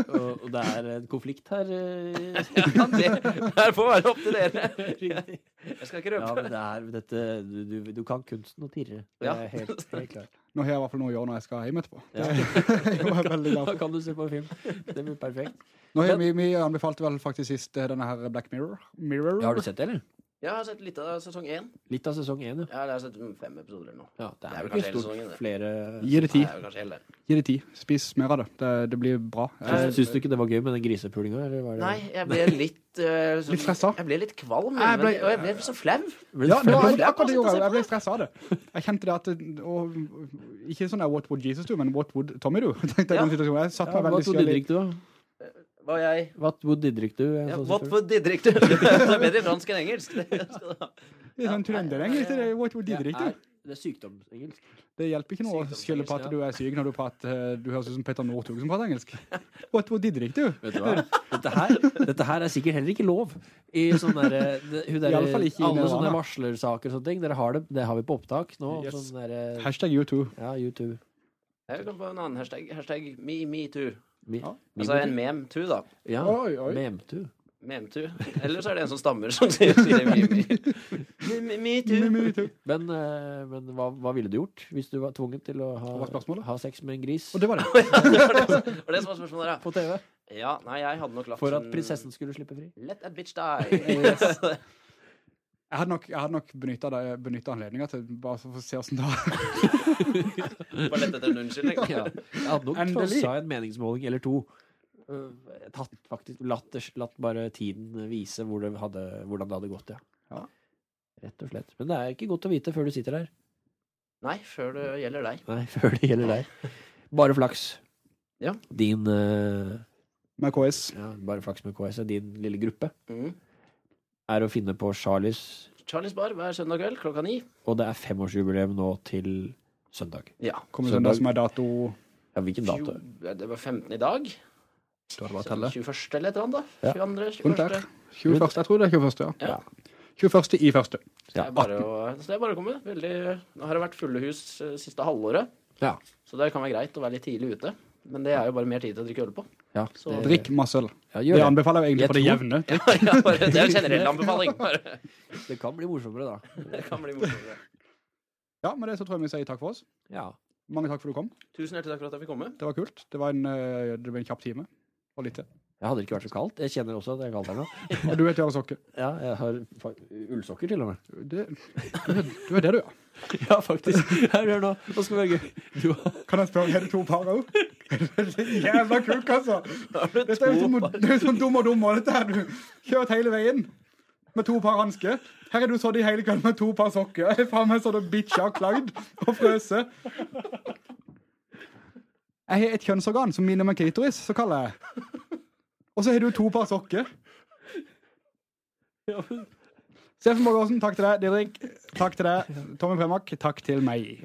Og, og det er en konflikt her. eh. [laughs] Ja, det her får være opp til dere. Jeg skal ikke Ja, men det er dette Du, du, du kan kunsten å tirre. Det Ja. helt, helt klart. Nå har jeg i hvert fall noe å gjøre når jeg skal hjem etterpå. Ja. Det er Da kan du se på film. Det blir perfekt. Nå har vi, vi anbefalte vel faktisk sist eh, denne her Black Mirror. Mirror. Ja, har du sett det, eller? Jeg har sett litt av sesong én. Litt av sesong én, ja. Ja, jeg har sett fem episoder eller noe. ja. Det Det er er vel jo ikke stort det. flere Gi det tid. er. Gi det tid. Spis mer av det. Det, det blir bra. Syns, syns du ikke det var gøy med den grisepulinga, eller var det Nei, jeg ble litt uh, så- Litt stressa? Jeg ble litt kvalm, Jeg ble- men, og jeg ble så flau. Ja, det var akkurat det gjorde jeg. Ble stressa av det. Jeg kjente det at og, Ikke sånn der What would Jesus do, men What would Tommy do? [laughs] Tenkte jeg ja. den Ja. situasjonen. Jeg satte ja, meg What veldig would skjølig. Didrik du, da? Var jeg What would Didrik do? ja, What would Didrik do? [laughs] Det er bedre i fransk enn engelsk. [laughs] Det, er sånn trønderengelsk. Det er What would Didrik do? Det er sykdomsengelsk. Det hjelper ikke noe å skylde på at du er syk når du prater Du høres ut som Petter Northug som prater engelsk. What would Didrik do? Vet du hva? Dette her, dette her er sikkert heller ikke lov. I sånne der, det- hun der, I alle fall ikke i alle sånne varslersaker og sånne ting. Dere har det, det har vi på opptak nå. Yes. Sånn der, Hashtag U2. ja, YouTube. Jeg kan få en annen hashtag. Hashtag me, me too. Mi, Ja. Altså en mem too, da. Ja, Oi, oi. memtu. Mem too. Eller så er det en som stammer som sier, sier me, me. me, me, me too. Me too. Men, eh, men hva, hva ville du gjort hvis du var tvunget til å ha, ha sex med en gris Og det var det. [laughs] det var det, som- var det som var spørsmålet ja. [laughs] på TV? ja. Nei, jeg hadde nok lagt For at prinsessen skulle slippe fri? Let that bitch die. [laughs] Jeg hadde nok, jeg hadde nok benyttet anledningen til bare for å se hvordan det var. [laughs] Bare lett etter en unnskyldning. [laughs] Ja. Jeg hadde nok trossa en meningsmåling eller to. Øh, Tatt faktisk, latt, latt bare tiden vise hvor det hadde, hvordan det hadde gått, ja. Ja. Rett og slett. Men det er ikke godt å vite før du sitter der. Nei, før det gjelder deg. Nei, [laughs] før det gjelder deg. Bare flaks. Ja. Din uh, Med KS. ja, Bare flaks med KS, din lille gruppe, Mm. Er å finne på Charlies, Charlies Bar hver søndag kveld klokka ni. og det er femårsjubileum nå til søndag. Ja. Kommer Søndag. søndag som er dato Ja, hvilken dato? Fjo- Det var 15 i dag. Da er det bare å 21. eller et eller annet, Ja. da. 22. Rundt der. 21. 21. Jeg tror det er 21. Ja. Ja. 21. i første. Det er bare å, så det er bare å komme. Veldig, nå har det vært fulle hus eh, siste halvåret, Ja. så det kan være greit å være litt tidlig ute. Men det er jo bare mer tid til å drikke øl på. Ja Så- det- Drikk masse øl. Ja, Det gjør det. anbefaler jeg egentlig Jeg på det tror- jevne. ja, [laughs] ja, det er en generell anbefaling. [laughs] Det kan bli morsommere, da. Det kan bli morsommere. Ja, med det så tror jeg vi sier takk for oss. Ja. Mange takk for at du kom. Tusen hjertelig takk for at jeg fikk komme. Det var kult. Det var en, eh, det ble en kjapp time. Og litt til. Jeg hadde ikke vært så kaldt. Jeg kjenner også at det er kaldt her nå. [laughs] Og du vet jeg har sokker. Ja, jeg har ullsokker til og med. Det, du, er- du er det du ja. Ja, faktisk. Her, hør nå. Nå skal vi velge. Du har Kan jeg spørre, har du to par òg? Jævla kult, altså. Dette er jo sånn, sånn dum og dum, dette her. du kjørt hele veien. Med to par hansker. Her er du sånn i hele kveld med to par sokker. Jeg er faen meg sånn bitcha klagd og frøse. Jeg har et kjønnsorgan som minner meg klitoris, så kaller jeg. Og så har du to par sokker. ja, men- Steffen Borgersen, takk til deg. Didrik, takk til deg. Tommy Premak, takk til meg.